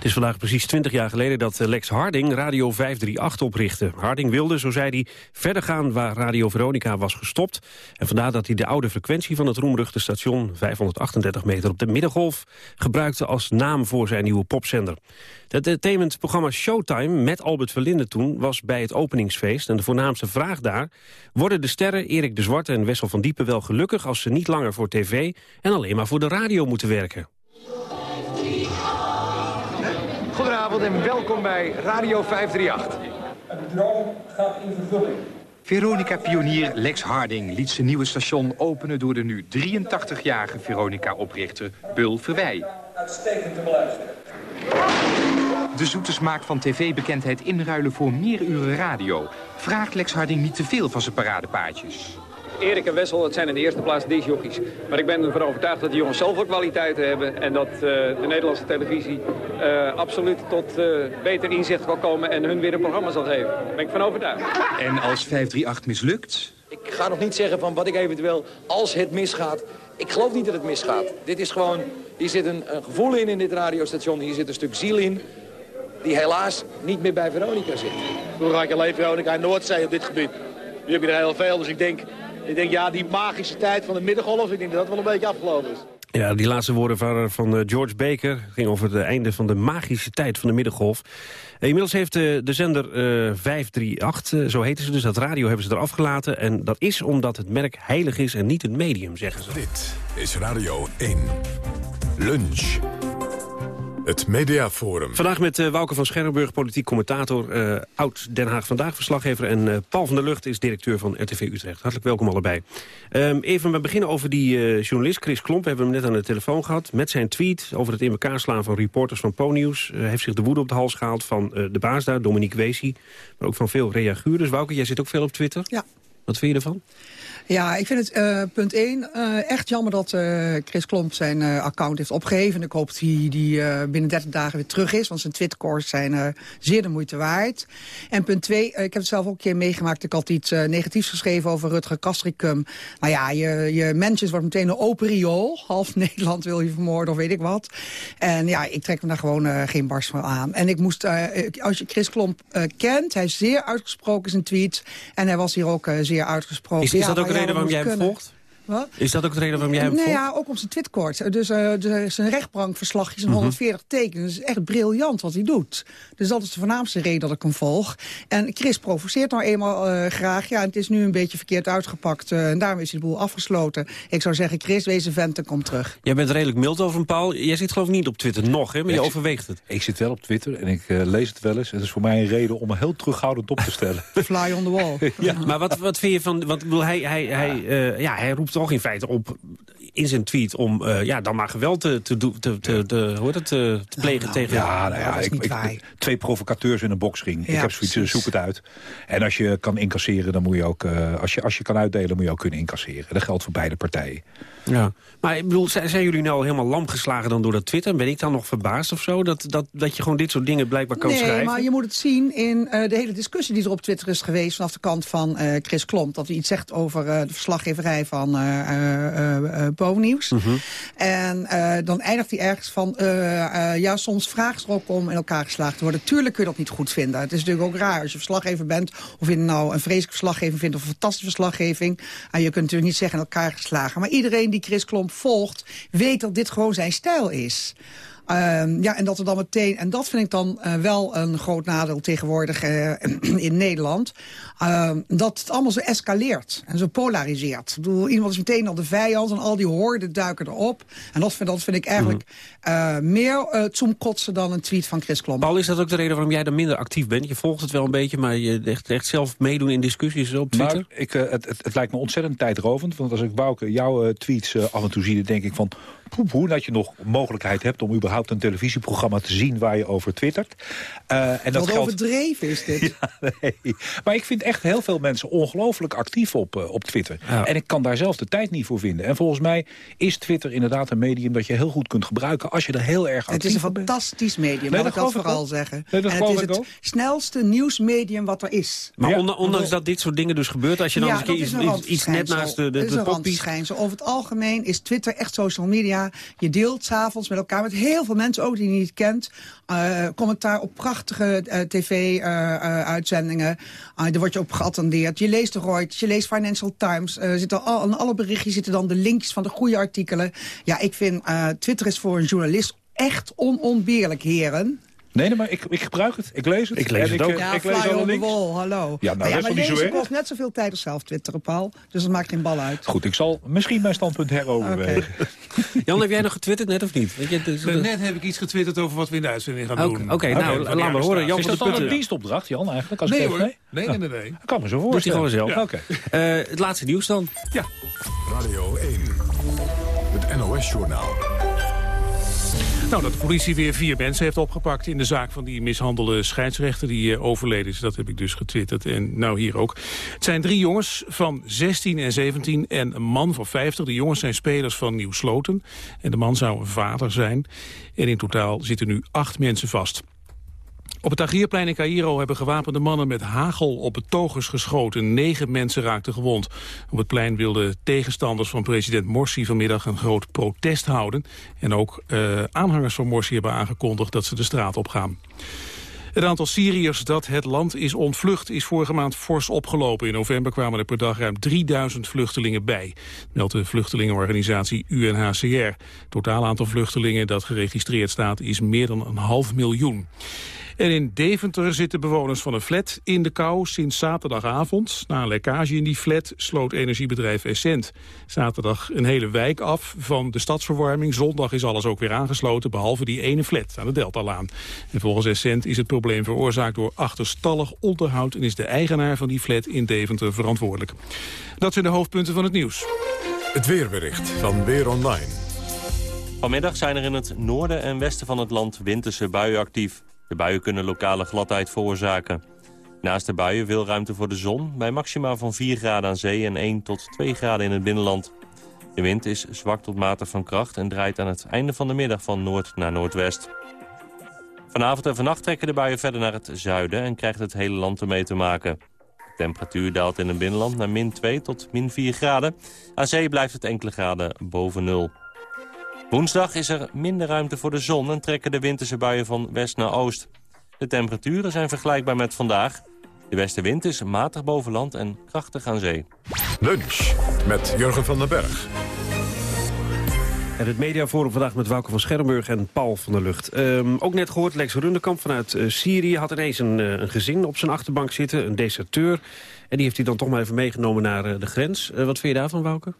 Het is vandaag precies 20 jaar geleden dat Lex Harding Radio 538 oprichtte. Harding wilde, zo zei hij, verder gaan waar Radio Veronica was gestopt. En vandaar dat hij de oude frequentie van het roemruchte station... 538 meter op de middengolf gebruikte als naam voor zijn nieuwe popzender. Het entertainmentprogramma Showtime met Albert Verlinde toen... was bij het openingsfeest en de voornaamste vraag daar... worden de sterren Erik de Zwarte en Wessel van Diepen wel gelukkig... als ze niet langer voor tv en alleen maar voor de radio moeten werken? Goedenavond en welkom bij Radio 538. De droom gaat in vervulling. Veronica-pionier Lex Harding liet zijn nieuwe station openen... door de nu 83-jarige Veronica-oprichter Bul Verwij. Uitstekend te beluisteren. De zoete smaak van tv-bekendheid inruilen voor meer uren radio. Vraagt Lex Harding niet te veel van zijn paradepaadjes. Erik en Wessel, dat zijn in de eerste plaats disjockeys. Maar ik ben ervan overtuigd dat die jongens zelf ook kwaliteiten hebben. En dat uh, de Nederlandse televisie uh, absoluut tot uh, beter inzicht kan komen en hun weer een programma zal geven. Daar ben ik van overtuigd. En als 538 mislukt? Ik ga nog niet zeggen van wat ik eventueel, als het misgaat... Ik geloof niet dat het misgaat. Dit is gewoon, hier zit een, een gevoel in in dit radiostation. Hier zit een stuk ziel in die helaas niet meer bij Veronica zit. Toen ga ik alleen Veronica en Noordzee op dit gebied. Nu heb je er heel veel, dus ik denk ik denk, ja, die magische tijd van de middengolf, ik denk dat dat wel een beetje afgelopen is. Ja, die laatste woorden waren van eh, George Baker. Het ging over het einde van de magische tijd van de middengolf. Inmiddels heeft de, eh, de zender uh, 538, zo heten ze dus, dat radio hebben ze eraf gelaten. En dat is omdat het merk heilig is en niet het medium, zeggen ze. Dit is Radio 1. Lunch. Het Mediaforum. Vandaag met uh, Wouke van Scherrenburg, politiek commentator, uh, oud Den Haag Vandaag verslaggever. En uh, Paul van der Lucht is directeur van RTV Utrecht. Hartelijk welkom allebei. Um, even, we beginnen over die journalist Chris Klomp. We hebben hem net aan de telefoon gehad. Met zijn tweet over het in elkaar slaan van reporters van ProNews. heeft zich de woede op de hals gehaald van de baas daar, Dominique Weesie. Maar ook van veel reaguurders. Wouke, jij zit ook veel op Twitter. Ja. Wat vind je ervan? Ja, ik vind het uh, punt 1 uh, echt jammer dat uh, Chris Klomp zijn account heeft opgegeven. Ik hoop dat hij die, binnen 30 dagen weer terug is, want zijn Twittercourse zijn zeer de moeite waard. En punt 2, ik heb het zelf ook een keer meegemaakt. Ik had iets negatiefs geschreven over Rutger Kastricum. Nou ja, je, je mensjes wordt meteen een open riool. Half Nederland wil je vermoorden of weet ik wat. En ja, ik trek me daar gewoon geen barst van aan. En ik moest, als je Chris Klomp kent, hij is zeer uitgesproken in zijn tweets. En hij was hier ook zeer uitgesproken. Is, is dat ook een reden waarom jij hem volgt? Wat? Is dat ook de reden waarom jij hem nee, volgt? ja, ook op zijn Twitkort. Dus uh, zijn rechtbankverslagje, zijn 140 tekens. Het is echt briljant wat hij doet. Dus dat is de voornaamste reden dat ik hem volg. En Chris provoceert nou eenmaal uh, graag. Ja, het is nu een beetje verkeerd uitgepakt. Uh, en daarom is hij de boel afgesloten. Ik zou zeggen, Chris, wees een vent en kom terug. Jij bent redelijk mild over hem, Paul. Jij zit geloof ik niet op Twitter nog, hè? maar je overweegt het. Ik zit wel op Twitter en ik lees het wel eens. Het is voor mij een reden om me heel terughoudend op te stellen. Fly on the wall. ja, maar wat, wat vind je van... Want hij, hij, hij, ja, hij roept toch in feite op in zijn tweet om eh, ja, dan maar geweld te, te, doen- te, te, te, hoe heet het, te, te plegen tegen... Ja, nou ja, ik, ik- twee provocateurs in een boxring. ik Ja, heb zoiets, precies. zoek het uit. En als je kan incasseren, dan moet je ook... eh, als, je, als je kan uitdelen, moet je ook kunnen incasseren. Dat geldt voor beide partijen. Ja. Maar ik bedoel, zijn, zijn jullie nou helemaal lam geslagen dan door dat Twitter? Ben ik dan nog verbaasd of zo? Dat, dat, dat je gewoon dit soort dingen blijkbaar kan nee, schrijven? maar je moet het zien in eh, de hele discussie die er op Twitter is geweest... vanaf de kant van eh, Chris Klomp. Dat hij iets zegt over eh, de verslaggeverij van Pauwnieuws. Mhm. En eh, dan eindigt hij ergens van... eh, eh, ja, soms vraagt er ook om in elkaar geslagen te worden. Tuurlijk kun je dat niet goed vinden. Het is natuurlijk ook raar als je verslaggever bent... of je nou een vreselijke verslaggeving vindt of een fantastische verslaggeving. En je kunt natuurlijk niet zeggen in elkaar geslagen. Maar iedereen die Chris Klomp volgt, weet dat dit gewoon zijn stijl is. Ehm, ja, en dat er dan meteen, en dat vind ik dan eh, wel een groot nadeel tegenwoordig eh, in Nederland, ehm, dat het allemaal zo escaleert en zo polariseert. Ik bedoel, iemand is meteen al de vijand en al die hoorden duiken erop. En dat vind, dat vind ik eigenlijk eh, meer uh, zoomkotsen dan een tweet van Chris Klomp. Paul, is dat ook de reden waarom jij dan minder actief bent? Je volgt het wel een beetje, maar je echt, echt zelf meedoen in discussies op Twitter? Nou, ik, het, het, het lijkt me ontzettend tijdrovend. Want als ik Bouke jouw tweets af en toe zie, dan denk ik van... poep, hoe dat je nog mogelijkheid hebt om überhaupt een televisieprogramma te zien waar je over twittert. Eh, en dat Wat geldt... overdreven is dit. Ja, nee. Maar ik vind echt heel veel mensen ongelooflijk actief op, eh, op Twitter. En ik kan daar zelf de tijd niet voor vinden. En volgens mij is Twitter inderdaad een medium dat je heel goed kunt gebruiken... als je er heel erg actief Het is een bent. fantastisch medium, Nee, dat ik dat vooral ook. zeggen. Nee, dat en het is het ook. snelste nieuwsmedium wat er is. Maar ondanks dat dit soort dingen dus gebeurt... als je dan ja, eens een keer iets, net naast de, de, Het is de poppies... Over het algemeen is Twitter echt social media. Je deelt s'avonds met elkaar, met heel veel mensen ook die je niet kent. eh, commentaar op prachtige tv-uitzendingen. daar word je op geattendeerd. Je leest de Reuters, je leest Financial Times. eh zitten al, in alle berichtjes zitten dan de linkjes van de goede artikelen. Ja, ik vind eh, Twitter is voor een journalist echt onontbeerlijk, heren. Nee, nee, maar ik, ik gebruik het. Ik lees het. Ik lees En het ook. ik, Ja, ik lees fly alle on the links. wall, hallo. Ja, nou, dat is niet zo kost net zoveel tijd als zelf twitteren, Paul. Dus dat maakt geen bal uit. Goed, ik zal misschien mijn standpunt heroverwegen. Jan, heb jij nog getwitterd net of niet? Weet je, dus- Net heb ik iets getwitterd over wat we in de uitzending gaan doen. oké, nou, laat maar horen. Jan Is van dat de dan een dienstopdracht, Jan, eigenlijk? Als Nee ik hoor. even- Nee, nee, nee, nee. Kan me zo Doet hij voorstellen. gewoon zelf. Ja, Oké. Eh, het laatste nieuws dan. Ja. Radio 1. Het NOS-journaal. Nou, dat de politie weer vier mensen heeft opgepakt in de zaak van die mishandelde scheidsrechter die eh, overleden is. Dat heb ik dus getwitterd en nou hier ook. Het zijn drie jongens van 16 en 17 en een man van 50. De jongens zijn spelers van Nieuw Sloten en de man zou een vader zijn. En in totaal zitten nu acht mensen vast. Op het Tahrirplein in Cairo hebben gewapende mannen met hagel op betogers geschoten. Negen mensen raakten gewond. Op het plein wilden tegenstanders van president Morsi vanmiddag een groot protest houden. En ook eh, aanhangers van Morsi hebben aangekondigd dat ze de straat op gaan. Het aantal Syriërs dat het land is ontvlucht is vorige maand fors opgelopen. In november kwamen er per dag ruim 3000 vluchtelingen bij, meldt de vluchtelingenorganisatie UNHCR. Het totaal aantal vluchtelingen dat geregistreerd staat is meer dan een half miljoen. En in Deventer zitten bewoners van een flat in de kou sinds zaterdagavond. Na een lekkage in die flat sloot energiebedrijf Essent zaterdag een hele wijk af van de stadsverwarming. Zondag is alles ook weer aangesloten, behalve die ene flat aan de Deltalaan. En volgens Essent is het probleem veroorzaakt door achterstallig onderhoud... en is de eigenaar van die flat in Deventer verantwoordelijk. Dat zijn de hoofdpunten van het nieuws. Het weerbericht van Weer Online. Vanmiddag zijn er in het noorden en westen van het land winterse buien actief. De buien kunnen lokale gladheid veroorzaken. Naast de buien veel ruimte voor de zon, bij maxima van 4 graden aan zee en 1 tot 2 graden in het binnenland. De wind is zwak tot matig van kracht en draait aan het einde van de middag van noord naar noordwest. Vanavond en vannacht trekken de buien verder naar het zuiden en krijgt het hele land ermee te maken. De temperatuur daalt in het binnenland naar min 2 tot min 4 graden. Aan zee blijft het enkele graden boven nul. Woensdag is er minder ruimte voor de zon en trekken de winterse buien van west naar oost. De temperaturen zijn vergelijkbaar met vandaag. De westenwind is matig boven land en krachtig aan zee. Lunch met Jurgen van den Berg. En het mediaforum vandaag met Wouke van Schermburg en Paul van der Lucht. Ehm, ook net gehoord, Lex Runderkamp vanuit eh, Syrië had ineens een, eh, een gezin op zijn achterbank zitten, een deserteur. En die heeft hij dan toch maar even meegenomen naar eh, de grens. Wat vind je daarvan, Wouke?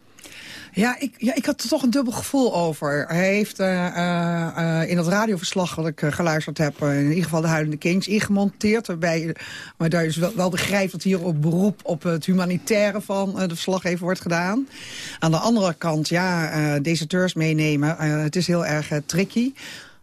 Ja ik, ja, ik had er toch een dubbel gevoel over. Hij heeft uh, uh, in dat radioverslag wat ik geluisterd heb... in ieder geval de Huilende Kings ingemonteerd. Waarbij, waar je wel, wel begrijpt dat hier op beroep op het humanitaire van de verslaggever wordt gedaan. Aan de andere kant, ja, deserteurs meenemen. het is heel erg tricky.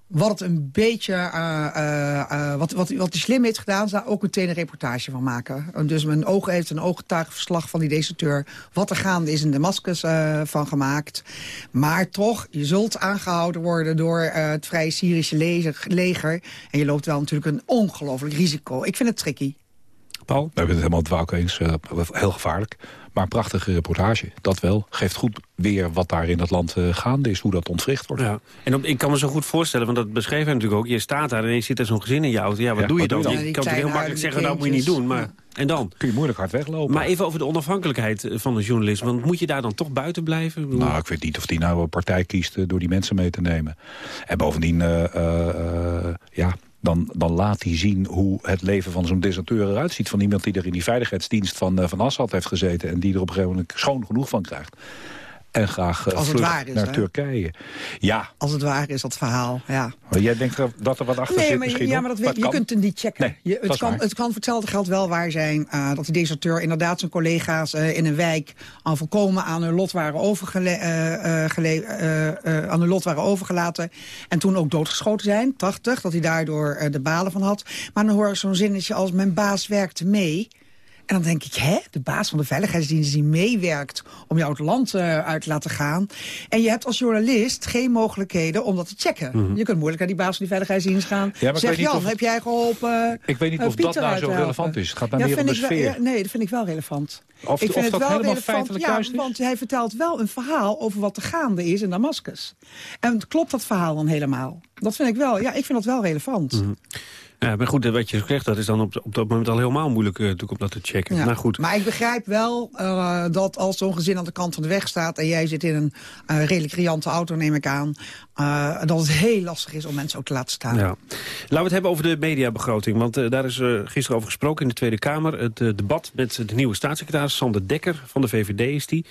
Wat een beetje, uh, uh, wat, wat, wat hij slim heeft gedaan, daar ook meteen een reportage van maken. Dus mijn ogen heeft een ooggetuigenverslag van die deserteur, wat er gaande is in Damascus van gemaakt. Maar toch, je zult aangehouden worden door het Vrije Syrische leger. En je loopt wel natuurlijk een ongelooflijk risico. Ik vind het tricky. Paul? We hebben het helemaal het Wouke eens. heel gevaarlijk. Maar een prachtige reportage, dat wel. Geeft goed weer wat daar in dat land uh, gaande is, hoe dat ontwricht wordt. Ja. En op, ik kan me zo goed voorstellen, want dat beschreef hij natuurlijk ook. Je staat daar en je zit er zo'n gezin in je auto. Ja, wat doe je dan? je, kan heel makkelijk zeggen, dat moet je niet doen. Maar, En dan? Kun je moeilijk hard weglopen. Maar even over de onafhankelijkheid eh, van de journalist. Want moet je daar dan toch buiten blijven? Nou, ik weet niet of die nou een partij kiest eh, door die mensen mee te nemen. En bovendien, uh, uh, ja, dan, dan laat hij zien hoe het leven van zo'n deserteur eruit ziet. Van iemand die er in die veiligheidsdienst van, uh, van Assad heeft gezeten... en die er op een gegeven moment schoon genoeg van krijgt en graag uh, vlucht naar Turkije. Ja. Als het waar is, dat verhaal, ja. Maar jij denkt dat er wat achter zit misschien Ja, maar dat weet, je kunt het niet checken. Nee, je, het, kan, het kan voor hetzelfde geld wel waar zijn... Uh, dat de deserteur inderdaad zijn collega's uh, in een wijk... al volkomen aan hun lot waren, overgele aan hun lot waren overgelaten... en toen ook doodgeschoten zijn, 80, dat hij daardoor de balen van had. Maar dan hoor ik zo'n zinnetje als... mijn baas werkte mee... En dan denk ik, hè, de baas van de veiligheidsdienst die meewerkt om jou het land uh, uit te laten gaan. En je hebt als journalist geen mogelijkheden om dat te checken. Mm -hmm. Je kunt moeilijk naar die baas van die veiligheidsdienst gaan. Ja, zeg, Jan, of, heb jij geholpen Ik weet niet uh, of Pieter dat nou zo relevant is. Het gaat naar ja, meer om de sfeer. Wel, ja, nee, dat vind ik wel relevant. Of, ik vind of het dat wel helemaal relevant, feitelijk ja, juist is? want hij vertelt wel een verhaal over wat er gaande is in Damascus. En klopt dat verhaal dan helemaal? Dat vind ik wel, ja, ik vind dat wel relevant. Mm -hmm. Ja, maar goed, wat je zegt, dat is dan op, op dat moment al helemaal moeilijk uh, om dat te checken. Ja. Nou, goed. Maar ik begrijp wel uh, dat als zo'n gezin aan de kant van de weg staat... en jij zit in een uh, redelijk riante auto, neem ik aan... dat het heel lastig is om mensen ook te laten staan. Ja. Laten we het hebben over de mediabegroting. Want daar is gisteren over gesproken in de Tweede Kamer. Het debat met de nieuwe staatssecretaris, Sander Dekker van de VVD is die...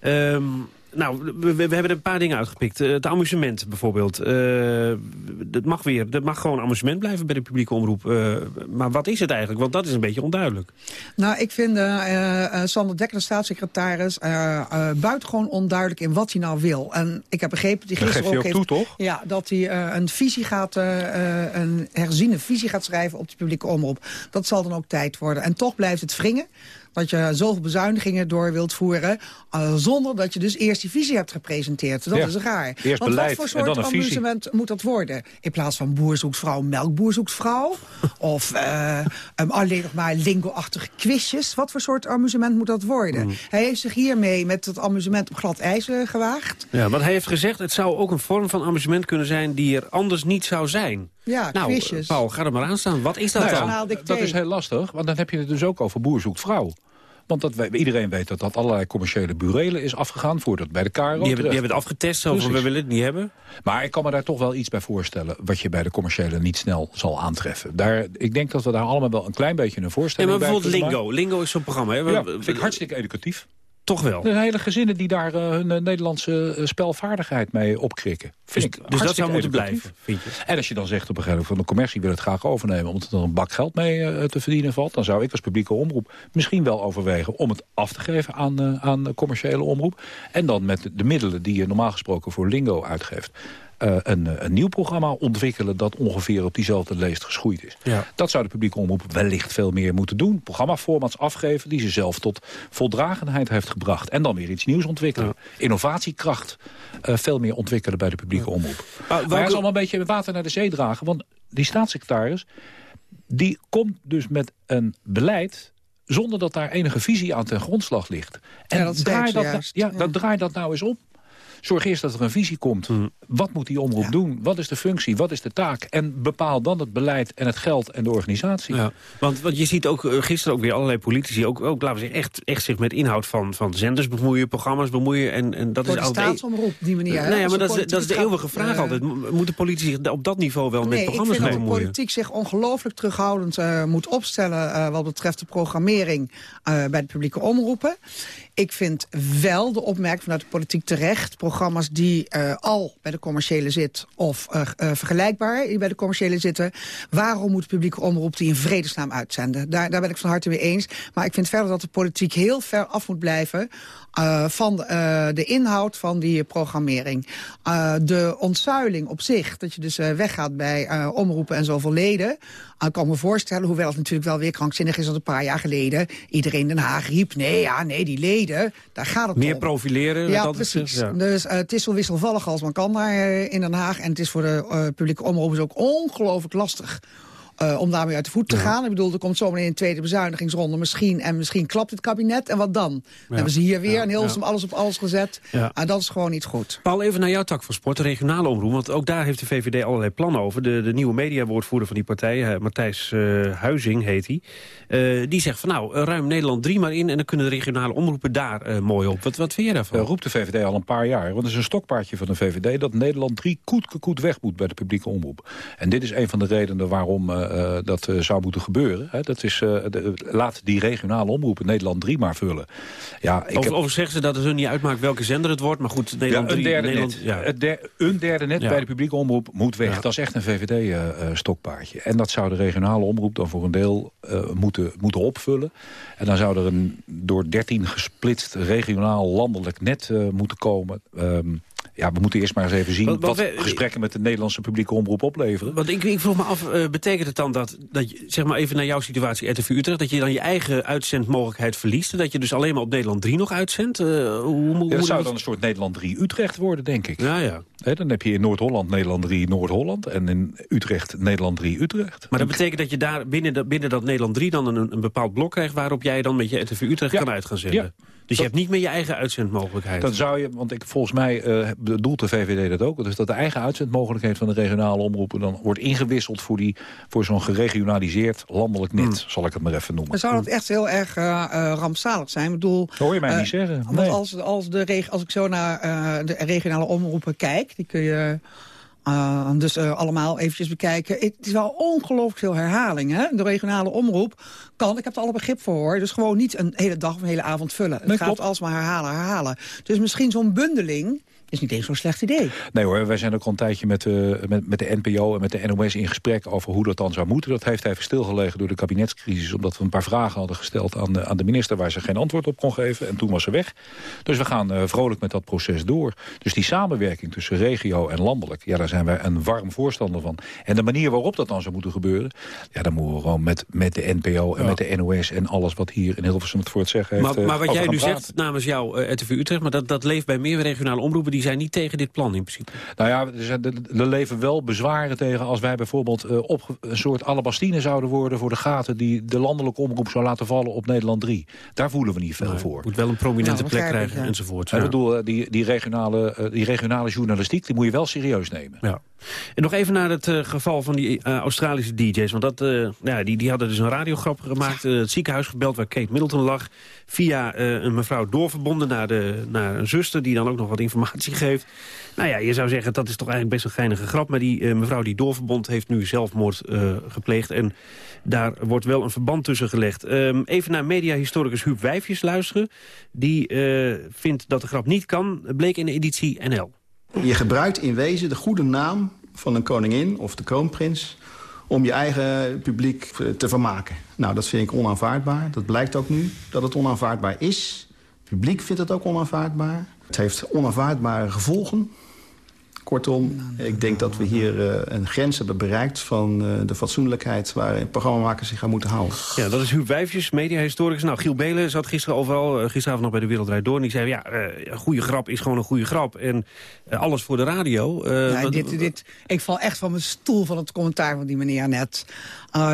Um, nou, we, we, hebben er een paar dingen uitgepikt. Uh, het amusement bijvoorbeeld. Uh, dat mag weer. Dat mag gewoon amusement blijven bij de publieke omroep. Uh, maar wat is het eigenlijk? Want dat is een beetje onduidelijk. Nou, ik vind Sander Dekker, de staatssecretaris... buitengewoon onduidelijk in wat hij nou wil. En ik heb begrepen dat hij gisteren ook, ook heeft... Toe, toch? Ja, dat hij een visie gaat... een herziene visie gaat schrijven op de publieke omroep. Dat zal dan ook tijd worden. En toch blijft het wringen dat je zoveel bezuinigingen door wilt voeren... Uh, zonder dat je dus eerst die visie hebt gepresenteerd. Dat ja. is raar. Eerst Want beleid wat voor soort amusement moet dat worden? In plaats van boer zoekt vrouw, melkboer zoekt vrouw? of uh, um, alleen nog maar lingo-achtige quizjes? Wat voor soort amusement moet dat worden? Mm. Hij heeft zich hiermee met het amusement op glad ijs uh, gewaagd. Ja, want hij heeft gezegd... het zou ook een vorm van amusement kunnen zijn... die er anders niet zou zijn. Ja, nou, quizjes. Paul, ga er maar aan staan. Wat is dat nou dan? Dat is heel lastig, want dan heb je het dus ook over boer zoekt vrouw. Want dat, iedereen weet dat dat allerlei commerciële burelen is afgegaan... voordat bij de KRO Die hebben, die hebben het afgetest, zo van, we willen het niet hebben. Maar ik kan me daar toch wel iets bij voorstellen... wat je bij de commerciële niet snel zal aantreffen. Daar, ik denk dat we daar allemaal wel een klein beetje een voorstelling ja, maar bij bijvoorbeeld Lingo. Lingo is zo'n programma. Hè? Ja, vind ik hartstikke educatief. Toch wel? De hele gezinnen die daar uh, hun uh, Nederlandse uh, spelvaardigheid mee opkrikken. Vind dus ik dus dat zou moeten educatief. blijven, vind je? En als je dan zegt op een gegeven moment van de commercie wil het graag overnemen... omdat er een bak geld mee te verdienen valt... dan zou ik als publieke omroep misschien wel overwegen... om het af te geven aan, aan commerciële omroep. En dan met de middelen die je normaal gesproken voor Lingo uitgeeft... Uh, een, een, nieuw programma ontwikkelen dat ongeveer op diezelfde leest geschoeid is. Ja. Dat zou de publieke omroep wellicht veel meer moeten doen. Programmaformats afgeven die ze zelf tot voldragenheid heeft gebracht. En dan weer iets nieuws ontwikkelen. Ja. Innovatiekracht uh, veel meer ontwikkelen bij de publieke ja. omroep. Maar, maar hij is allemaal een beetje water naar de zee dragen. Want die staatssecretaris die komt dus met een beleid zonder dat daar enige visie aan ten grondslag ligt. En ja, dat draai dat, juist. ja, ja. dat draai dat nou eens om. Zorg eerst dat er een visie komt. Mm. Wat moet die omroep doen? Wat is de functie? Wat is de taak? En bepaal dan het beleid en het geld en de organisatie. Ja, want, want je ziet ook eh, gisteren ook weer allerlei politici... ook, ook laten we zeggen, echt, echt zich met inhoud van, van zenders bemoeien... programma's bemoeien. En, en dat Door is de altijd... staatsomroep op die manier. Nou ja, Als maar dat is, dat is de eeuwige gaat, vraag altijd. Mo- Moeten politici zich op dat niveau wel met nee, programma's ik gaan vind dat de bemoeien? politiek zich ongelooflijk terughoudend eh, moet opstellen... eh, wat betreft de programmering eh, bij de publieke omroepen. Ik vind wel de opmerking vanuit de politiek terecht... programma's die eh, al bij de commerciële zit of eh, vergelijkbaar die bij de commerciële zitten... waarom moet publieke omroep die in vredesnaam uitzenden? Daar, daar ben ik van harte mee eens. Maar ik vind verder dat de politiek heel ver af moet blijven... eh, van eh, de inhoud van die programmering. Eh, de ontzuiling op zich, dat je dus weggaat bij omroepen en zoveel leden... Ik kan me voorstellen, hoewel het natuurlijk wel weer krankzinnig is... dat een paar jaar geleden iedereen in Den Haag riep... nee, ja, nee, die leden, daar gaat het Meer om. profileren? Ja, dat is- ja. Dus het is zo wisselvallig als maar kan daar in Den Haag. En het is voor de publieke omroep ook ongelooflijk lastig... eh, om daarmee uit de voet te Ja. gaan. Ik bedoel, er komt zometeen een tweede bezuinigingsronde misschien... en misschien klapt het kabinet, en wat dan? Dan Ja. hebben ze hier weer Ja, een heel ja. alles op alles gezet. Ja. En dat is gewoon niet goed. Paul, even naar jouw tak van sport, de regionale omroep. Want ook daar heeft de VVD allerlei plannen over. De, de nieuwe mediawoordvoerder van die partij, eh, Matthijs eh, Huizing heet hij... eh, die zegt van nou, ruim Nederland 3 maar in... en dan kunnen de regionale omroepen daar eh, mooi op. Wat, wat vind je daarvan? Uh, roept de VVD al een paar jaar. Want het is een stokpaardje van de VVD... dat Nederland drie koet koet weg moet bij de publieke omroep. En dit is een van de redenen waarom uh, dat uh, zou moeten gebeuren. Hè. Dat is, uh, de, laat die regionale omroepen Nederland 3 maar vullen. Ja, ik of, heb... of zeggen ze dat het hun niet uitmaakt welke zender het wordt... maar goed, Nederland ja, een 3... derde Nederland, net, ja. der, een derde net Ja. bij de publieke omroep moet weg. Dat is echt een VVD-stokpaardje. en dat zou de regionale omroep dan voor een deel moeten, moeten opvullen. En dan zou er een door 13 gesplitst regionaal landelijk net moeten komen... Um, ja, we moeten eerst maar eens even zien Wat- wat, wat we- gesprekken met de Nederlandse publieke omroep opleveren. Want ik, ik vroeg me af, eh, betekent het dan dat, dat je, zeg maar even naar jouw situatie RTV Utrecht... dat je dan je eigen uitzendmogelijkheid verliest? Dat je dus alleen maar op Nederland 3 nog uitzendt? Eh, hoe, dat zou dan een soort Nederland 3 Utrecht worden, denk ik. Ja, ja. Dan heb je in Noord-Holland Nederland 3 Noord-Holland... en in Utrecht Nederland 3 Utrecht. Maar dat betekent dat je daar binnen, dat- binnen dat Nederland 3 dan een, een bepaald blok krijgt... waarop jij dan met je RTV Utrecht Ja. kan uit gaan zenden. Ja. Dus je hebt niet meer je eigen uitzendmogelijkheid. Dat zou je, want ik, volgens mij eh, bedoelt de VVD dat ook. Dus dat de eigen uitzendmogelijkheid van de regionale omroepen... dan wordt ingewisseld voor, die, voor zo'n geregionaliseerd landelijk net, Hmm. zal ik het maar even noemen. Dan zou dat echt heel erg eh, eh, rampzalig zijn. Ik bedoel, Dat hoor je mij niet zeggen. Want Nee. als, als, de reg- als ik zo naar eh, de regionale omroepen kijk... die kun je eh, dus eh, allemaal eventjes bekijken. Het is wel ongelooflijk veel herhaling. Hè? De regionale omroep kan, ik heb er alle begrip voor hoor... dus gewoon niet een hele dag of een hele avond vullen. Het gaat alsmaar herhalen, herhalen. Dus misschien zo'n bundeling is niet eens zo'n slecht idee. Nee hoor, wij zijn ook al een tijdje met de, met, met de NPO en met de NOS in gesprek over hoe dat dan zou moeten. Dat heeft even stilgelegen door de kabinetscrisis, omdat we een paar vragen hadden gesteld aan de, aan de minister waar ze geen antwoord op kon geven. En toen was ze weg. Dus we gaan eh, vrolijk met dat proces door. Dus die samenwerking tussen regio en landelijk, ja, daar zijn wij een warm voorstander van. En de manier waarop dat dan zou moeten gebeuren, ja, dan moeten we gewoon met, met de NPO en Ja. met de NOS en alles wat hier in Hilversum het voor het zeggen heeft. Maar, eh, maar wat over jij nu praten. zegt namens jou, eh, RTV Utrecht... maar dat, dat leeft bij meer regionale omroepen... die zijn niet tegen dit plan in principe. Nou ja, er, zijn- leven wel bezwaren tegen als wij bijvoorbeeld eh, op een soort alabastine zouden worden voor de gaten die de landelijke omroep zou laten vallen op Nederland 3. Daar voelen we niet veel voor. moet wel een prominente Nou, plek krijgen ja. enzovoort. Ik bedoel, eh, die, die, regionale, eh, die regionale journalistiek, die moet je wel serieus nemen. Ja. En nog even naar het eh, geval van die Australische DJ's. Want dat, eh, ja, die, die hadden dus een radiograp gemaakt. het ziekenhuis gebeld waar Kate Middleton lag. Via eh, een mevrouw doorverbonden naar, de, naar een zuster... die dan ook nog wat informatie geeft. Nou ja, je zou zeggen, dat is toch eigenlijk best een geinige grap. Maar die eh, mevrouw die doorverbond heeft nu zelfmoord eh, gepleegd. En daar wordt wel een verband tussen gelegd. Ehm, even naar mediahistoricus Huub Wijfjes luisteren. Die vindt dat de grap niet kan. Bleek in de editie NL. Je gebruikt in wezen de goede naam van een koningin of de kroonprins... om je eigen publiek eh, te vermaken. Nou, dat vind ik onaanvaardbaar. Dat blijkt ook nu dat het onaanvaardbaar is. Het publiek vindt het ook onaanvaardbaar. Het heeft onaanvaardbare gevolgen. Kortom, ik denk dat we hier eh, een grens hebben bereikt... van eh, de fatsoenlijkheid waar programmamakers zich aan moeten houden. Ja, dat is Huub Wijfjes, mediahistoricus. Nou, Giel Belen zat gisteren overal, eh, gisteravond nog bij de Wereldrijd Door... en die zei, ja, eh, een goede grap is gewoon een goede grap. En alles voor de radio. eh, Ja, wat- dit, dit, ik val echt van mijn stoel van het commentaar van die meneer net. Uh,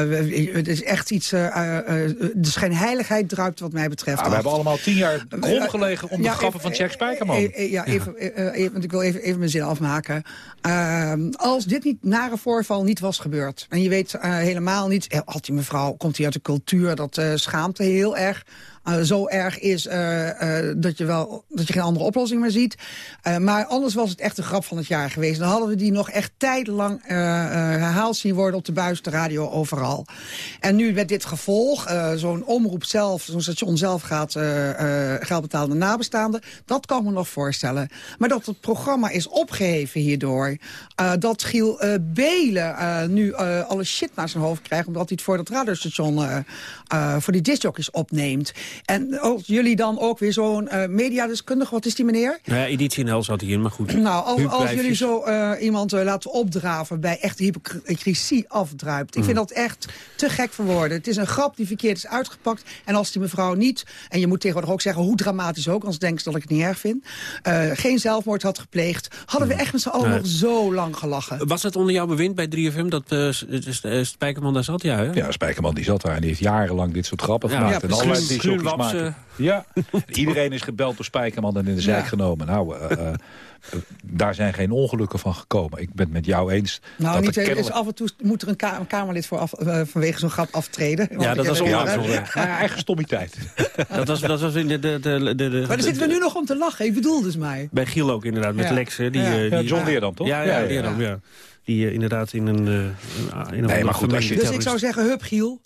het is echt iets... eh, eh, eh, de schijnheiligheid druipt wat mij betreft Ja, we hebben allemaal tien jaar Eh, krom gelegen om de ja, grappen van eh, Jack Spijkerman. eh, eh, ja, even, eh, eh, even, want ik wil even, even mijn zin afmaken. Ehm, als dit niet nare voorval niet was gebeurd... en je weet eh, helemaal niet... eh, Had die mevrouw, komt hij uit de cultuur, dat eh schaamte heel erg... eh, zo erg is eh, eh, dat, je wel, dat je geen andere oplossing meer ziet. Maar anders was het echt de grap van het jaar geweest. Dan hadden we die nog echt tijdlang herhaald zien worden... op de buis, de radio, overal. En nu met dit gevolg, zo'n omroep zelf... zo'n station zelf gaat geld aan nabestaanden... dat kan me nog voorstellen. Maar dat het programma is opgeheven hierdoor... dat Giel Belen nu alle shit naar zijn hoofd krijgt... omdat hij het voor dat radiostation voor die discjockeys opneemt. En als jullie dan ook weer zo'n eh, mediadeskundige... wat is die meneer? Nou ja, editie in hel zat hij in, maar goed. Nou, als, als jullie zo eh, iemand eh, laten opdraven bij echte hypocrisie afdruipt. Ik vind Mm. dat echt te gek voor woorden. Het is een grap die verkeerd is uitgepakt. En als die mevrouw niet, en je moet tegenwoordig ook zeggen hoe dramatisch ook, anders denken ze dat ik het niet erg vind, eh, geen zelfmoord had gepleegd, hadden we echt met z'n allen Mm. Nee. nog zo lang gelachen. Was het onder jouw bewind bij 3FM dat eh, Spijkerman daar zat? Ja, hè? Ja, Spijkerman die zat daar en die heeft jarenlang dit soort grappen Ja, gemaakt. ja, en allerlei Maken. Ja, iedereen is gebeld door Spijkerman en in de zijk Ja. genomen. Nou, eh, eh, eh, daar zijn geen ongelukken van gekomen. Ik ben het met jou eens. Nou, dat niet, kennelijk- is af en toe moet er een, ka- een Kamerlid voor af, vanwege zo'n grap aftreden. Ja, dat was onlangs Ja, eigen stommiteit. Dat was, dat was in de, de, de, de, de- Maar daar zitten we nu nog om te lachen. Ik bedoel dus mij. Bij Giel ook inderdaad, met Ja. Lex. Hè, die, Ja. Ja, die, John Leerdam, toch? Ja, ja, Ja, ja, Leerdam, ja. Die inderdaad in een... eh, in een maar andere goed, als je- familie Dus ik zou zeggen, hup Giel.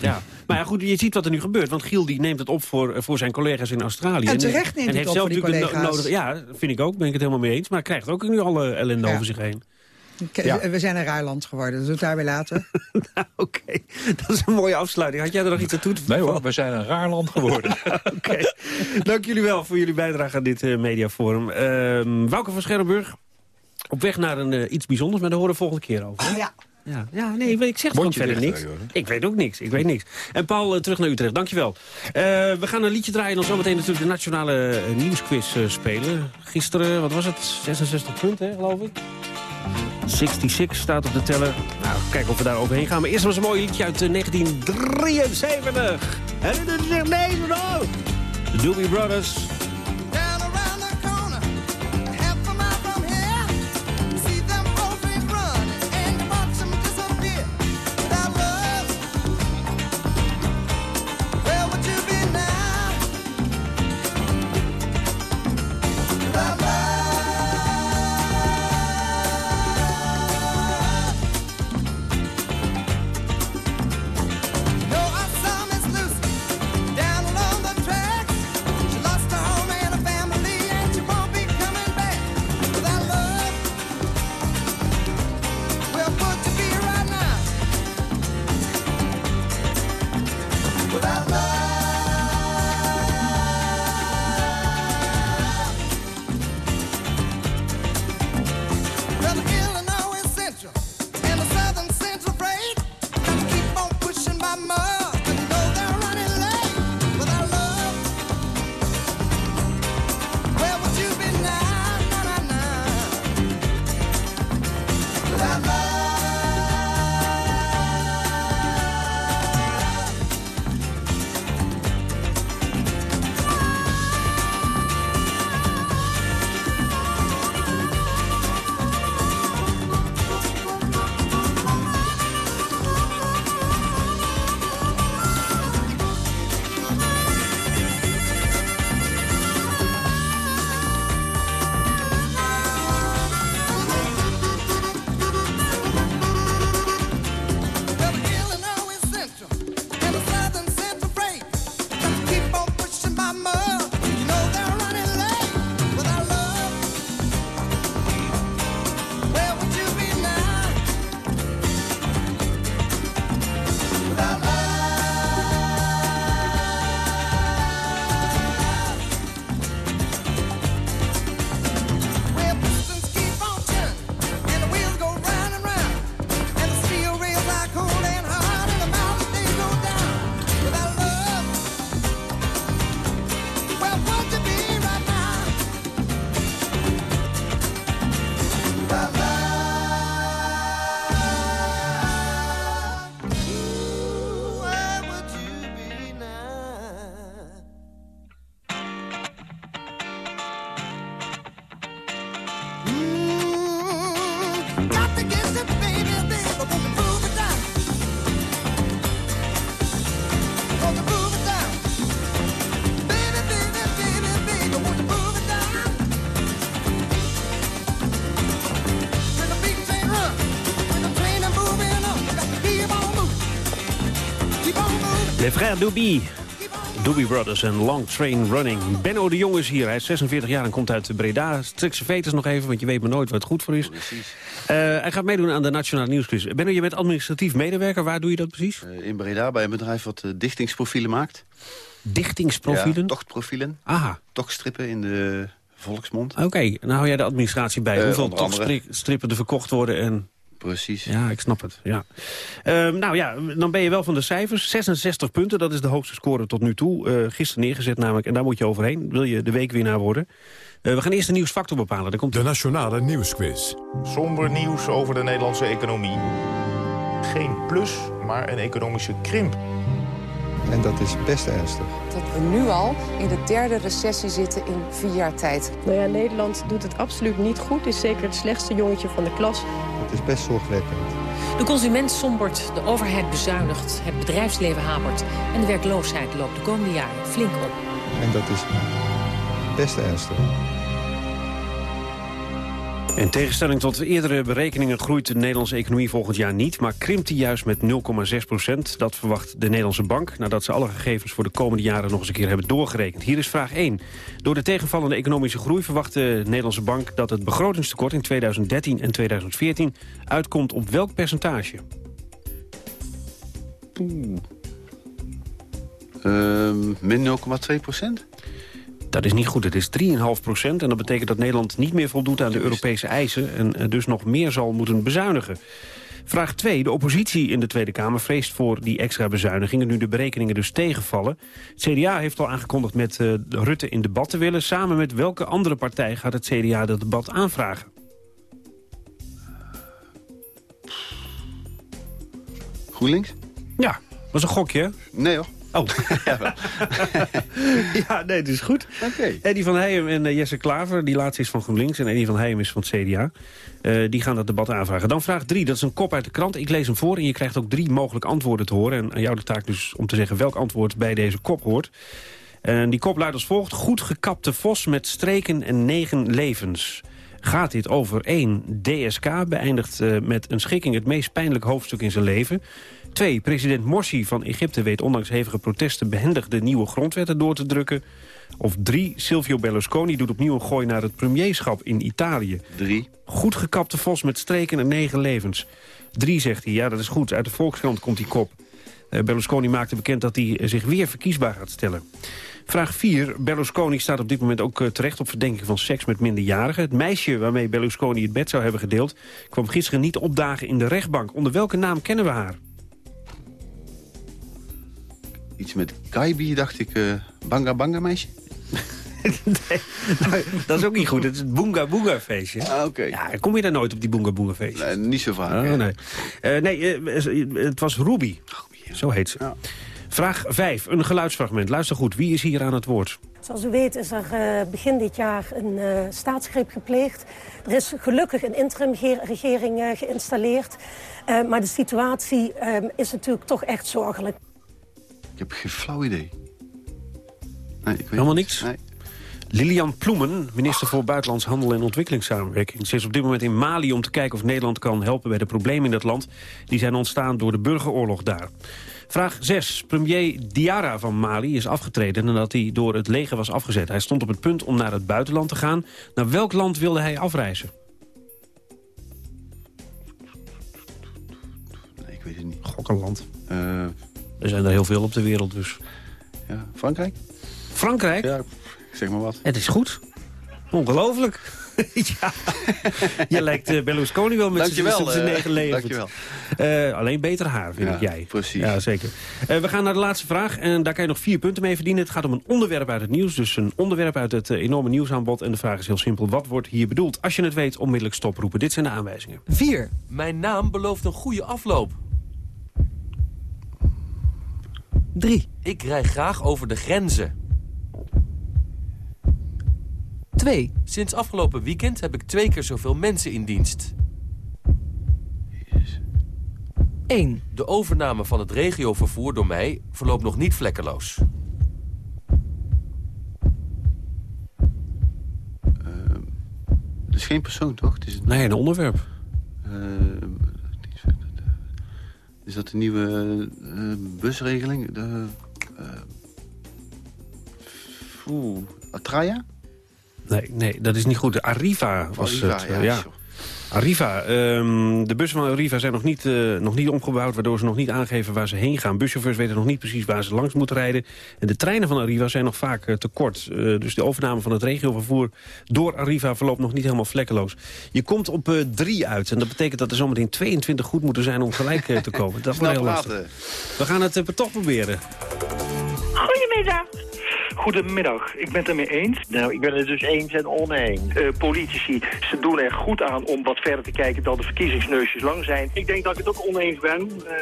Ja. Maar ja, goed, je ziet wat er nu gebeurt. Want Giel die neemt het op voor, eh, voor zijn collega's in Australië. En terecht neemt en hij heeft het op zelf voor die natuurlijk de no- collega's. nodige- Ja, vind ik ook. Ben ik het helemaal mee eens. Maar hij krijgt ook nu alle ellende Ja. over zich heen. Ja. We zijn een raar land geworden, dus we het daarbij laten. Oké, dat is een mooie afsluiting. Had jij er nog iets aan toe te Nee hoor, we zijn een raar land geworden. Oké, dank jullie wel voor jullie bijdrage aan dit eh, mediaforum. Ehm Wouke van Scherrenburg, op weg naar een, eh, iets bijzonders, maar daar horen we volgende keer over. hè? Ja. Ja, ja, nee, ik zeg gewoon verder niks. joh. Ik weet ook niks, ik weet niks. En Paul, eh, terug naar Utrecht, dankjewel. Eh we gaan een liedje draaien en dan zometeen natuurlijk de nationale eh, nieuwsquiz spelen. Gisteren, wat was het, 66 punten, geloof ik? 66 staat op de teller. Nou, kijken of we daar overheen gaan. Maar eerst was een mooi liedje uit eh, 1973. En dit is nee, nee, De Doobie Brothers. Frère Doobie. Doobie Brothers en Long Train Running. Benno de Jong is hier. Hij is 46 jaar en komt uit Breda. Strik zijn veters nog even, want je weet maar nooit wat goed voor is. Precies. hij gaat meedoen aan de Nationale Nieuwsquiz. Benno, je bent administratief medewerker. Waar doe je dat precies? Uh, in Breda, bij een bedrijf wat uh, dichtingsprofielen maakt. Dichtingsprofielen? Ja, tochtprofielen. Aha. Tochtstrippen in de volksmond. Oké, okay. nou hou jij de administratie bij. Hoeveel tochtstrippen er verkocht worden en... Precies. Ja, ik snap het. Ja. Uh, nou ja, dan ben je wel van de cijfers. 66 punten, dat is de hoogste score tot nu toe. Uh, gisteren neergezet namelijk, en daar moet je overheen. Wil je de weekwinnaar worden? Uh, we gaan eerst de nieuwsfactor bepalen. Daar komt de Nationale Nieuwsquiz. Somber nieuws over de Nederlandse economie. Geen plus, maar een economische krimp. En dat is best ernstig. Dat we nu al in de derde recessie zitten in vier jaar tijd. Nou ja, Nederland doet het absoluut niet goed. Is zeker het slechtste jongetje van de klas. Het is best zorgwekkend. De consument sombert, de overheid bezuinigt, het bedrijfsleven hapert... en de werkloosheid loopt de komende jaren flink op. En dat is best ernstig. In tegenstelling tot eerdere berekeningen groeit de Nederlandse economie volgend jaar niet... maar krimpt die juist met 0,6 procent. Dat verwacht de Nederlandse Bank... nadat ze alle gegevens voor de komende jaren nog eens een keer hebben doorgerekend. Hier is vraag 1. Door de tegenvallende economische groei verwacht de Nederlandse Bank... dat het begrotingstekort in 2013 en 2014 uitkomt op welk percentage? Uh, min 0,2 procent? Dat is niet goed. Het is 3,5 procent. En dat betekent dat Nederland niet meer voldoet aan de Europese eisen... en dus nog meer zal moeten bezuinigen. Vraag 2. De oppositie in de Tweede Kamer vreest voor die extra bezuinigingen... nu de berekeningen dus tegenvallen. Het CDA heeft al aangekondigd met uh, Rutte in debat te willen. Samen met welke andere partij gaat het CDA dat debat aanvragen? GroenLinks? Ja, dat was een gokje, hè? Nee hoor. Oh. ja, nee, het is goed. Okay. Eddie van Heijem en uh, Jesse Klaver, die laatste is van GroenLinks... en Eddie van Heijem is van het CDA. Uh, die gaan dat debat aanvragen. Dan vraag drie, dat is een kop uit de krant. Ik lees hem voor en je krijgt ook drie mogelijke antwoorden te horen. En aan jou de taak dus om te zeggen welk antwoord bij deze kop hoort. En die kop luidt als volgt. Goed gekapte vos met streken en negen levens gaat dit over 1. DSK beëindigt uh, met een schikking het meest pijnlijke hoofdstuk in zijn leven. 2. President Morsi van Egypte weet ondanks hevige protesten behendig de nieuwe grondwetten door te drukken. Of 3. Silvio Berlusconi doet opnieuw een gooi naar het premierschap in Italië. 3. Goed gekapte vos met streken en negen levens. 3 zegt hij, ja dat is goed, uit de Volkskrant komt die kop. Uh, Berlusconi maakte bekend dat hij zich weer verkiesbaar gaat stellen. Vraag 4. Berlusconi staat op dit moment ook uh, terecht op verdenking van seks met minderjarigen. Het meisje waarmee Berlusconi het bed zou hebben gedeeld... kwam gisteren niet opdagen in de rechtbank. Onder welke naam kennen we haar? Iets met Kaibi, dacht ik. Uh, banga Banga meisje? nee, nou, dat is ook niet goed. Het is het Boonga Boonga feestje. Ah. Okay. Ja, kom je daar nooit op die Boonga Boonga feestje? Nee, niet zo vaak. Oh, nee, uh, nee uh, het was Ruby. Ruby ja. Zo heet ze. Ja. Vraag 5, een geluidsfragment. Luister goed, wie is hier aan het woord? Zoals u weet is er uh, begin dit jaar een uh, staatsgreep gepleegd. Er is gelukkig een interimregering uh, geïnstalleerd. maar de situatie is natuurlijk toch echt zorgelijk. Ik heb geen flauw idee. Nee, ik weet Helemaal niks? Nee. Lilian Ploemen, minister voor Buitenlands Handel en Ontwikkelingssamenwerking. Ze is op dit moment in Mali om te kijken of Nederland kan helpen bij de problemen in dat land. Die zijn ontstaan door de burgeroorlog daar. Vraag 6. Premier Diarra van Mali is afgetreden nadat hij door het leger was afgezet. Hij stond op het punt om naar het buitenland te gaan. Naar welk land wilde hij afreizen? Nee, ik weet het niet. Gokkenland. Uh, er zijn er heel veel op de wereld dus. Ja, Frankrijk? Frankrijk? Ja, zeg maar wat. Het is goed. Ongelooflijk. ja. Je lijkt uh, Berlusconi wel met zijn negen levens. Dankjewel. Uh, alleen beter haar, vind ja, ik jij. Precies. Ja, zeker. we gaan naar de laatste vraag. En daar kan je nog vier punten mee verdienen. Het gaat om een onderwerp uit het nieuws. Dus een onderwerp uit het enorme nieuwsaanbod. En de vraag is heel simpel. Wat wordt hier bedoeld? Als je het weet, onmiddellijk stoproepen. Dit zijn de aanwijzingen. 4. Mijn naam belooft een goede afloop. 3. Ik rij graag over de grenzen. 2. Sinds afgelopen weekend heb ik twee keer zoveel mensen in dienst. 1. De overname van het regiovervoer door mij verloopt nog niet vlekkeloos. Uh, het is geen persoon, toch? Het is een... Nee, een onderwerp. Uh, Is dat de nieuwe eh, busregeling? De, eh Oeh, Atraya? Nee, nee, dat is niet goed. Arriva was Arriva, het. ja, ja. Arriva. ehm, de bussen van Arriva zijn nog niet, eh, nog niet omgebouwd... waardoor ze nog niet aangeven waar ze heen gaan. Buschauffeurs weten nog niet precies waar ze langs moeten rijden. En de treinen van Arriva zijn nog vaak eh, te kort. Eh, dus de overname van het regiovervoer door Arriva... verloopt nog niet helemaal vlekkeloos. Je komt op eh, drie uit. En dat betekent dat er zometeen 22 goed moeten zijn... om gelijk te komen. Dat wordt Snel heel lastig. We gaan het toch proberen. Goedemiddag. Goedemiddag, ik ben het ermee eens. Nou, ik ben het dus eens en oneens. Eh, politici, ze doen er goed aan om wat verder te kijken dan de verkiezingsneusjes lang zijn. Ik denk dat ik het ook oneens ben, eh,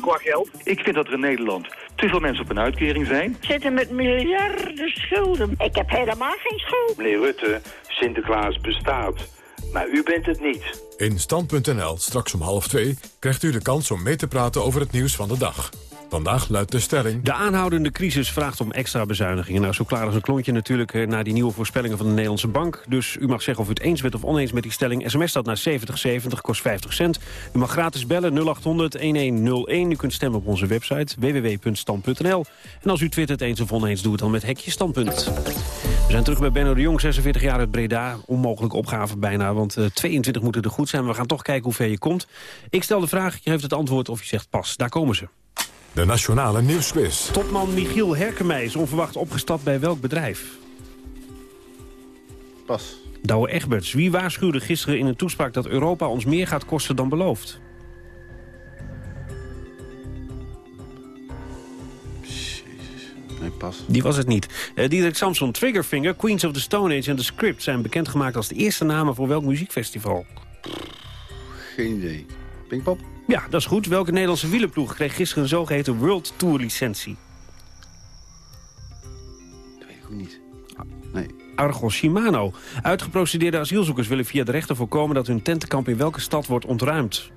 qua geld. Ik vind dat er in Nederland te veel mensen op een uitkering zijn. Zitten met miljarden schulden. Ik heb helemaal geen schuld. Meneer Rutte, Sinterklaas bestaat. Maar u bent het niet. In Stand.nl, straks om half twee, krijgt u de kans om mee te praten over het nieuws van de dag. Vandaag luidt de stelling... De aanhoudende crisis vraagt om extra bezuinigingen. Nou, zo klaar als een klontje natuurlijk eh, naar die nieuwe voorspellingen van de Nederlandse Bank. Dus u mag zeggen of u het eens bent of oneens met die stelling. SMS staat naar 7070, kost 50 cent. U mag gratis bellen 0800-1101. U kunt stemmen op onze website www.stand.nl. En als u twittert eens of oneens, doe het dan met hekje standpunt. We zijn terug bij Benno de Jong, 46 jaar uit Breda. Onmogelijke opgave bijna, want eh, 22 moeten er goed zijn. We gaan toch kijken hoe ver je komt. Ik stel de vraag, je heeft het antwoord of je zegt pas. Daar komen ze. De Nationale Nieuwsquiz. Topman Michiel Herkemij is onverwacht opgestapt bij welk bedrijf? Pas. Douwe Egberts. Wie waarschuwde gisteren in een toespraak dat Europa ons meer gaat kosten dan beloofd? Nee, pas. Die was het niet. Uh, Diederik Samson, Triggerfinger, Queens of the Stone Age en The Script... zijn bekendgemaakt als de eerste namen voor welk muziekfestival? Geen idee. Pinkpop? Ja, dat is goed. Welke Nederlandse wielerploeg kreeg gisteren een zogeheten World Tour licentie? Dat weet ik ook niet. Nee. Argos Shimano. Uitgeprocedeerde asielzoekers willen via de rechter voorkomen... dat hun tentenkamp in welke stad wordt ontruimd?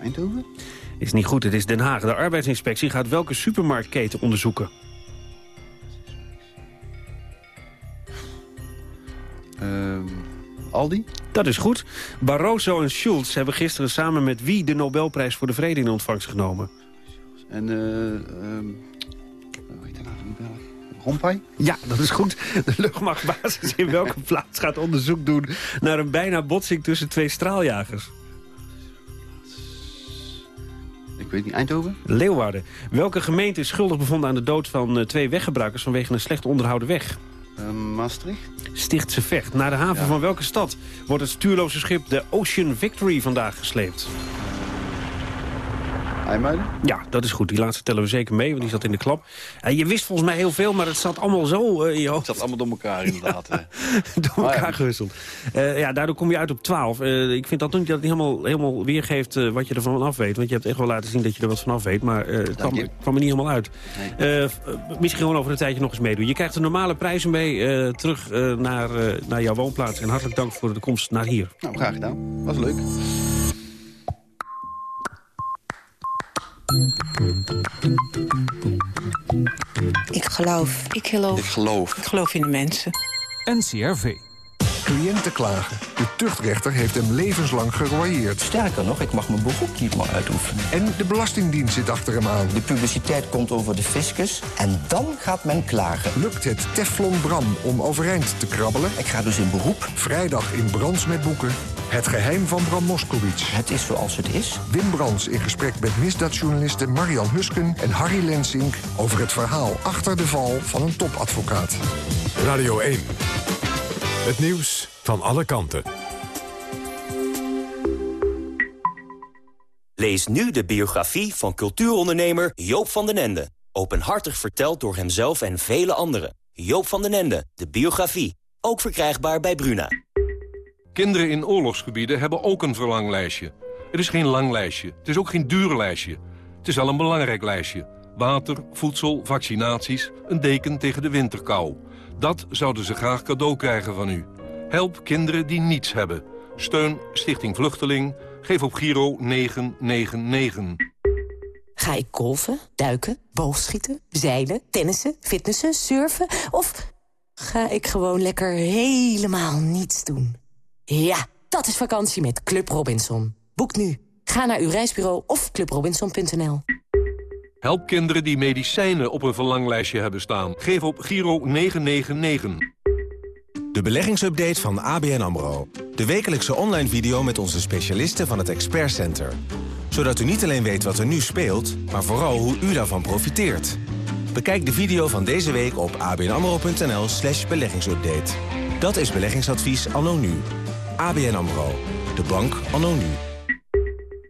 Eindhoven? Is niet goed, het is Den Haag. De arbeidsinspectie gaat welke supermarktketen onderzoeken? Aldi? Dat is goed. Barroso en Schulz hebben gisteren samen met wie de Nobelprijs voor de Vrede in ontvangst genomen? En, eh, ehm, hoe heet dat nou, Belg? Rompuy? Ja, dat is goed. De luchtmachtbasis in welke plaats gaat onderzoek doen... naar een bijna botsing tussen twee straaljagers? Ik weet niet, Eindhoven? Leeuwarden. Welke gemeente is schuldig bevonden aan de dood van uh, twee weggebruikers... vanwege een slecht onderhouden weg? Uh, Maastricht? Stichtse Vecht. Naar de haven ja. van welke stad wordt het stuurloze schip de Ocean Victory vandaag gesleept? IJmuiden? Ja, dat is goed. Die laatste tellen we zeker mee, want die zat in de klap. Uh, je wist volgens mij heel veel, maar het zat allemaal zo uh, in je hoofd. Het zat allemaal door elkaar inderdaad. Ja, door elkaar ja. gewisseld. Uh, ja, daardoor kom je uit op 12. ik vind dat niet dat het helemaal, helemaal weergeeft wat je ervan af weet. Want je hebt echt wel laten zien dat je er wat van af weet. Maar het kwam, kwam, er niet helemaal uit. Nee. misschien gewoon over een tijdje nog eens meedoen. Je krijgt de normale prijzen mee terug naar, naar jouw woonplaats. En hartelijk dank voor de komst naar hier. Nou, graag gedaan. Was leuk. Ik geloof. Ik geloof. Ik geloof. Ik geloof in de mensen. NCRV. Cliënten klagen. De tuchtrechter heeft hem levenslang gerooieerd. Sterker nog, ik mag mijn beroep niet meer uitoefenen. En de Belastingdienst zit achter hem aan. De publiciteit komt over de fiscus en dan gaat men klagen. Lukt het Teflon Bram om overeind te krabbelen? Ik ga dus in beroep. Vrijdag in Brands met Boeken. Het geheim van Bram Moskowitz. Het is zoals het is. Wim Brands in gesprek met misdaadjournalisten Marian Husken en Harry Lensink... over het verhaal achter de val van een topadvocaat. Radio 1. Het nieuws van alle kanten. Lees nu de biografie van cultuurondernemer Joop van den Ende. Openhartig verteld door hemzelf en vele anderen. Joop van den Ende, de biografie. Ook verkrijgbaar bij Bruna. Kinderen in oorlogsgebieden hebben ook een verlanglijstje. Het is geen lang lijstje, het is ook geen duur lijstje. Het is al een belangrijk lijstje. Water, voedsel, vaccinaties, een deken tegen de winterkou. Dat zouden ze graag cadeau krijgen van u. Help kinderen die niets hebben. Steun Stichting Vluchteling. Geef op Giro 999. Ga ik golfen, duiken, boogschieten, zeilen, tennissen, fitnessen, surfen... of ga ik gewoon lekker helemaal niets doen? Ja, Dat is vakantie met Club Robinson. Boek nu. Ga naar uw reisbureau of clubrobinson.nl. Help kinderen die medicijnen op een verlanglijstje hebben staan. Geef op Giro 999. De beleggingsupdate van ABN AMRO. De wekelijkse online video met onze specialisten van het Expert Center. Zodat u niet alleen weet wat er nu speelt, maar vooral hoe u daarvan profiteert. Bekijk de video van deze week op abnamro.nl slash beleggingsupdate. Dat is beleggingadvies anno nu. ABN AMRO. De bank anno nu.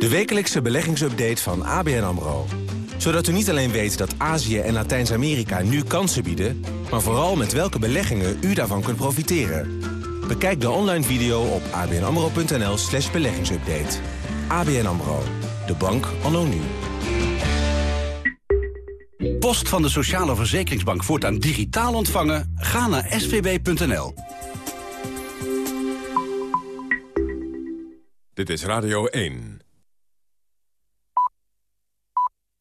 De wekelijkse beleggingsupdate van ABN AMRO. Zodat u niet alleen weet dat Azië en Latijns-Amerika nu kansen bieden... maar vooral met welke beleggingen u daarvan kunt profiteren. Bekijk de online video op abnamro.nl slash beleggingsupdate. ABN AMRO. De bank anno nu. Post van de Sociale Verzekeringsbank voortaan digitaal ontvangen? Ga naar svb.nl. Dit is Radio 1.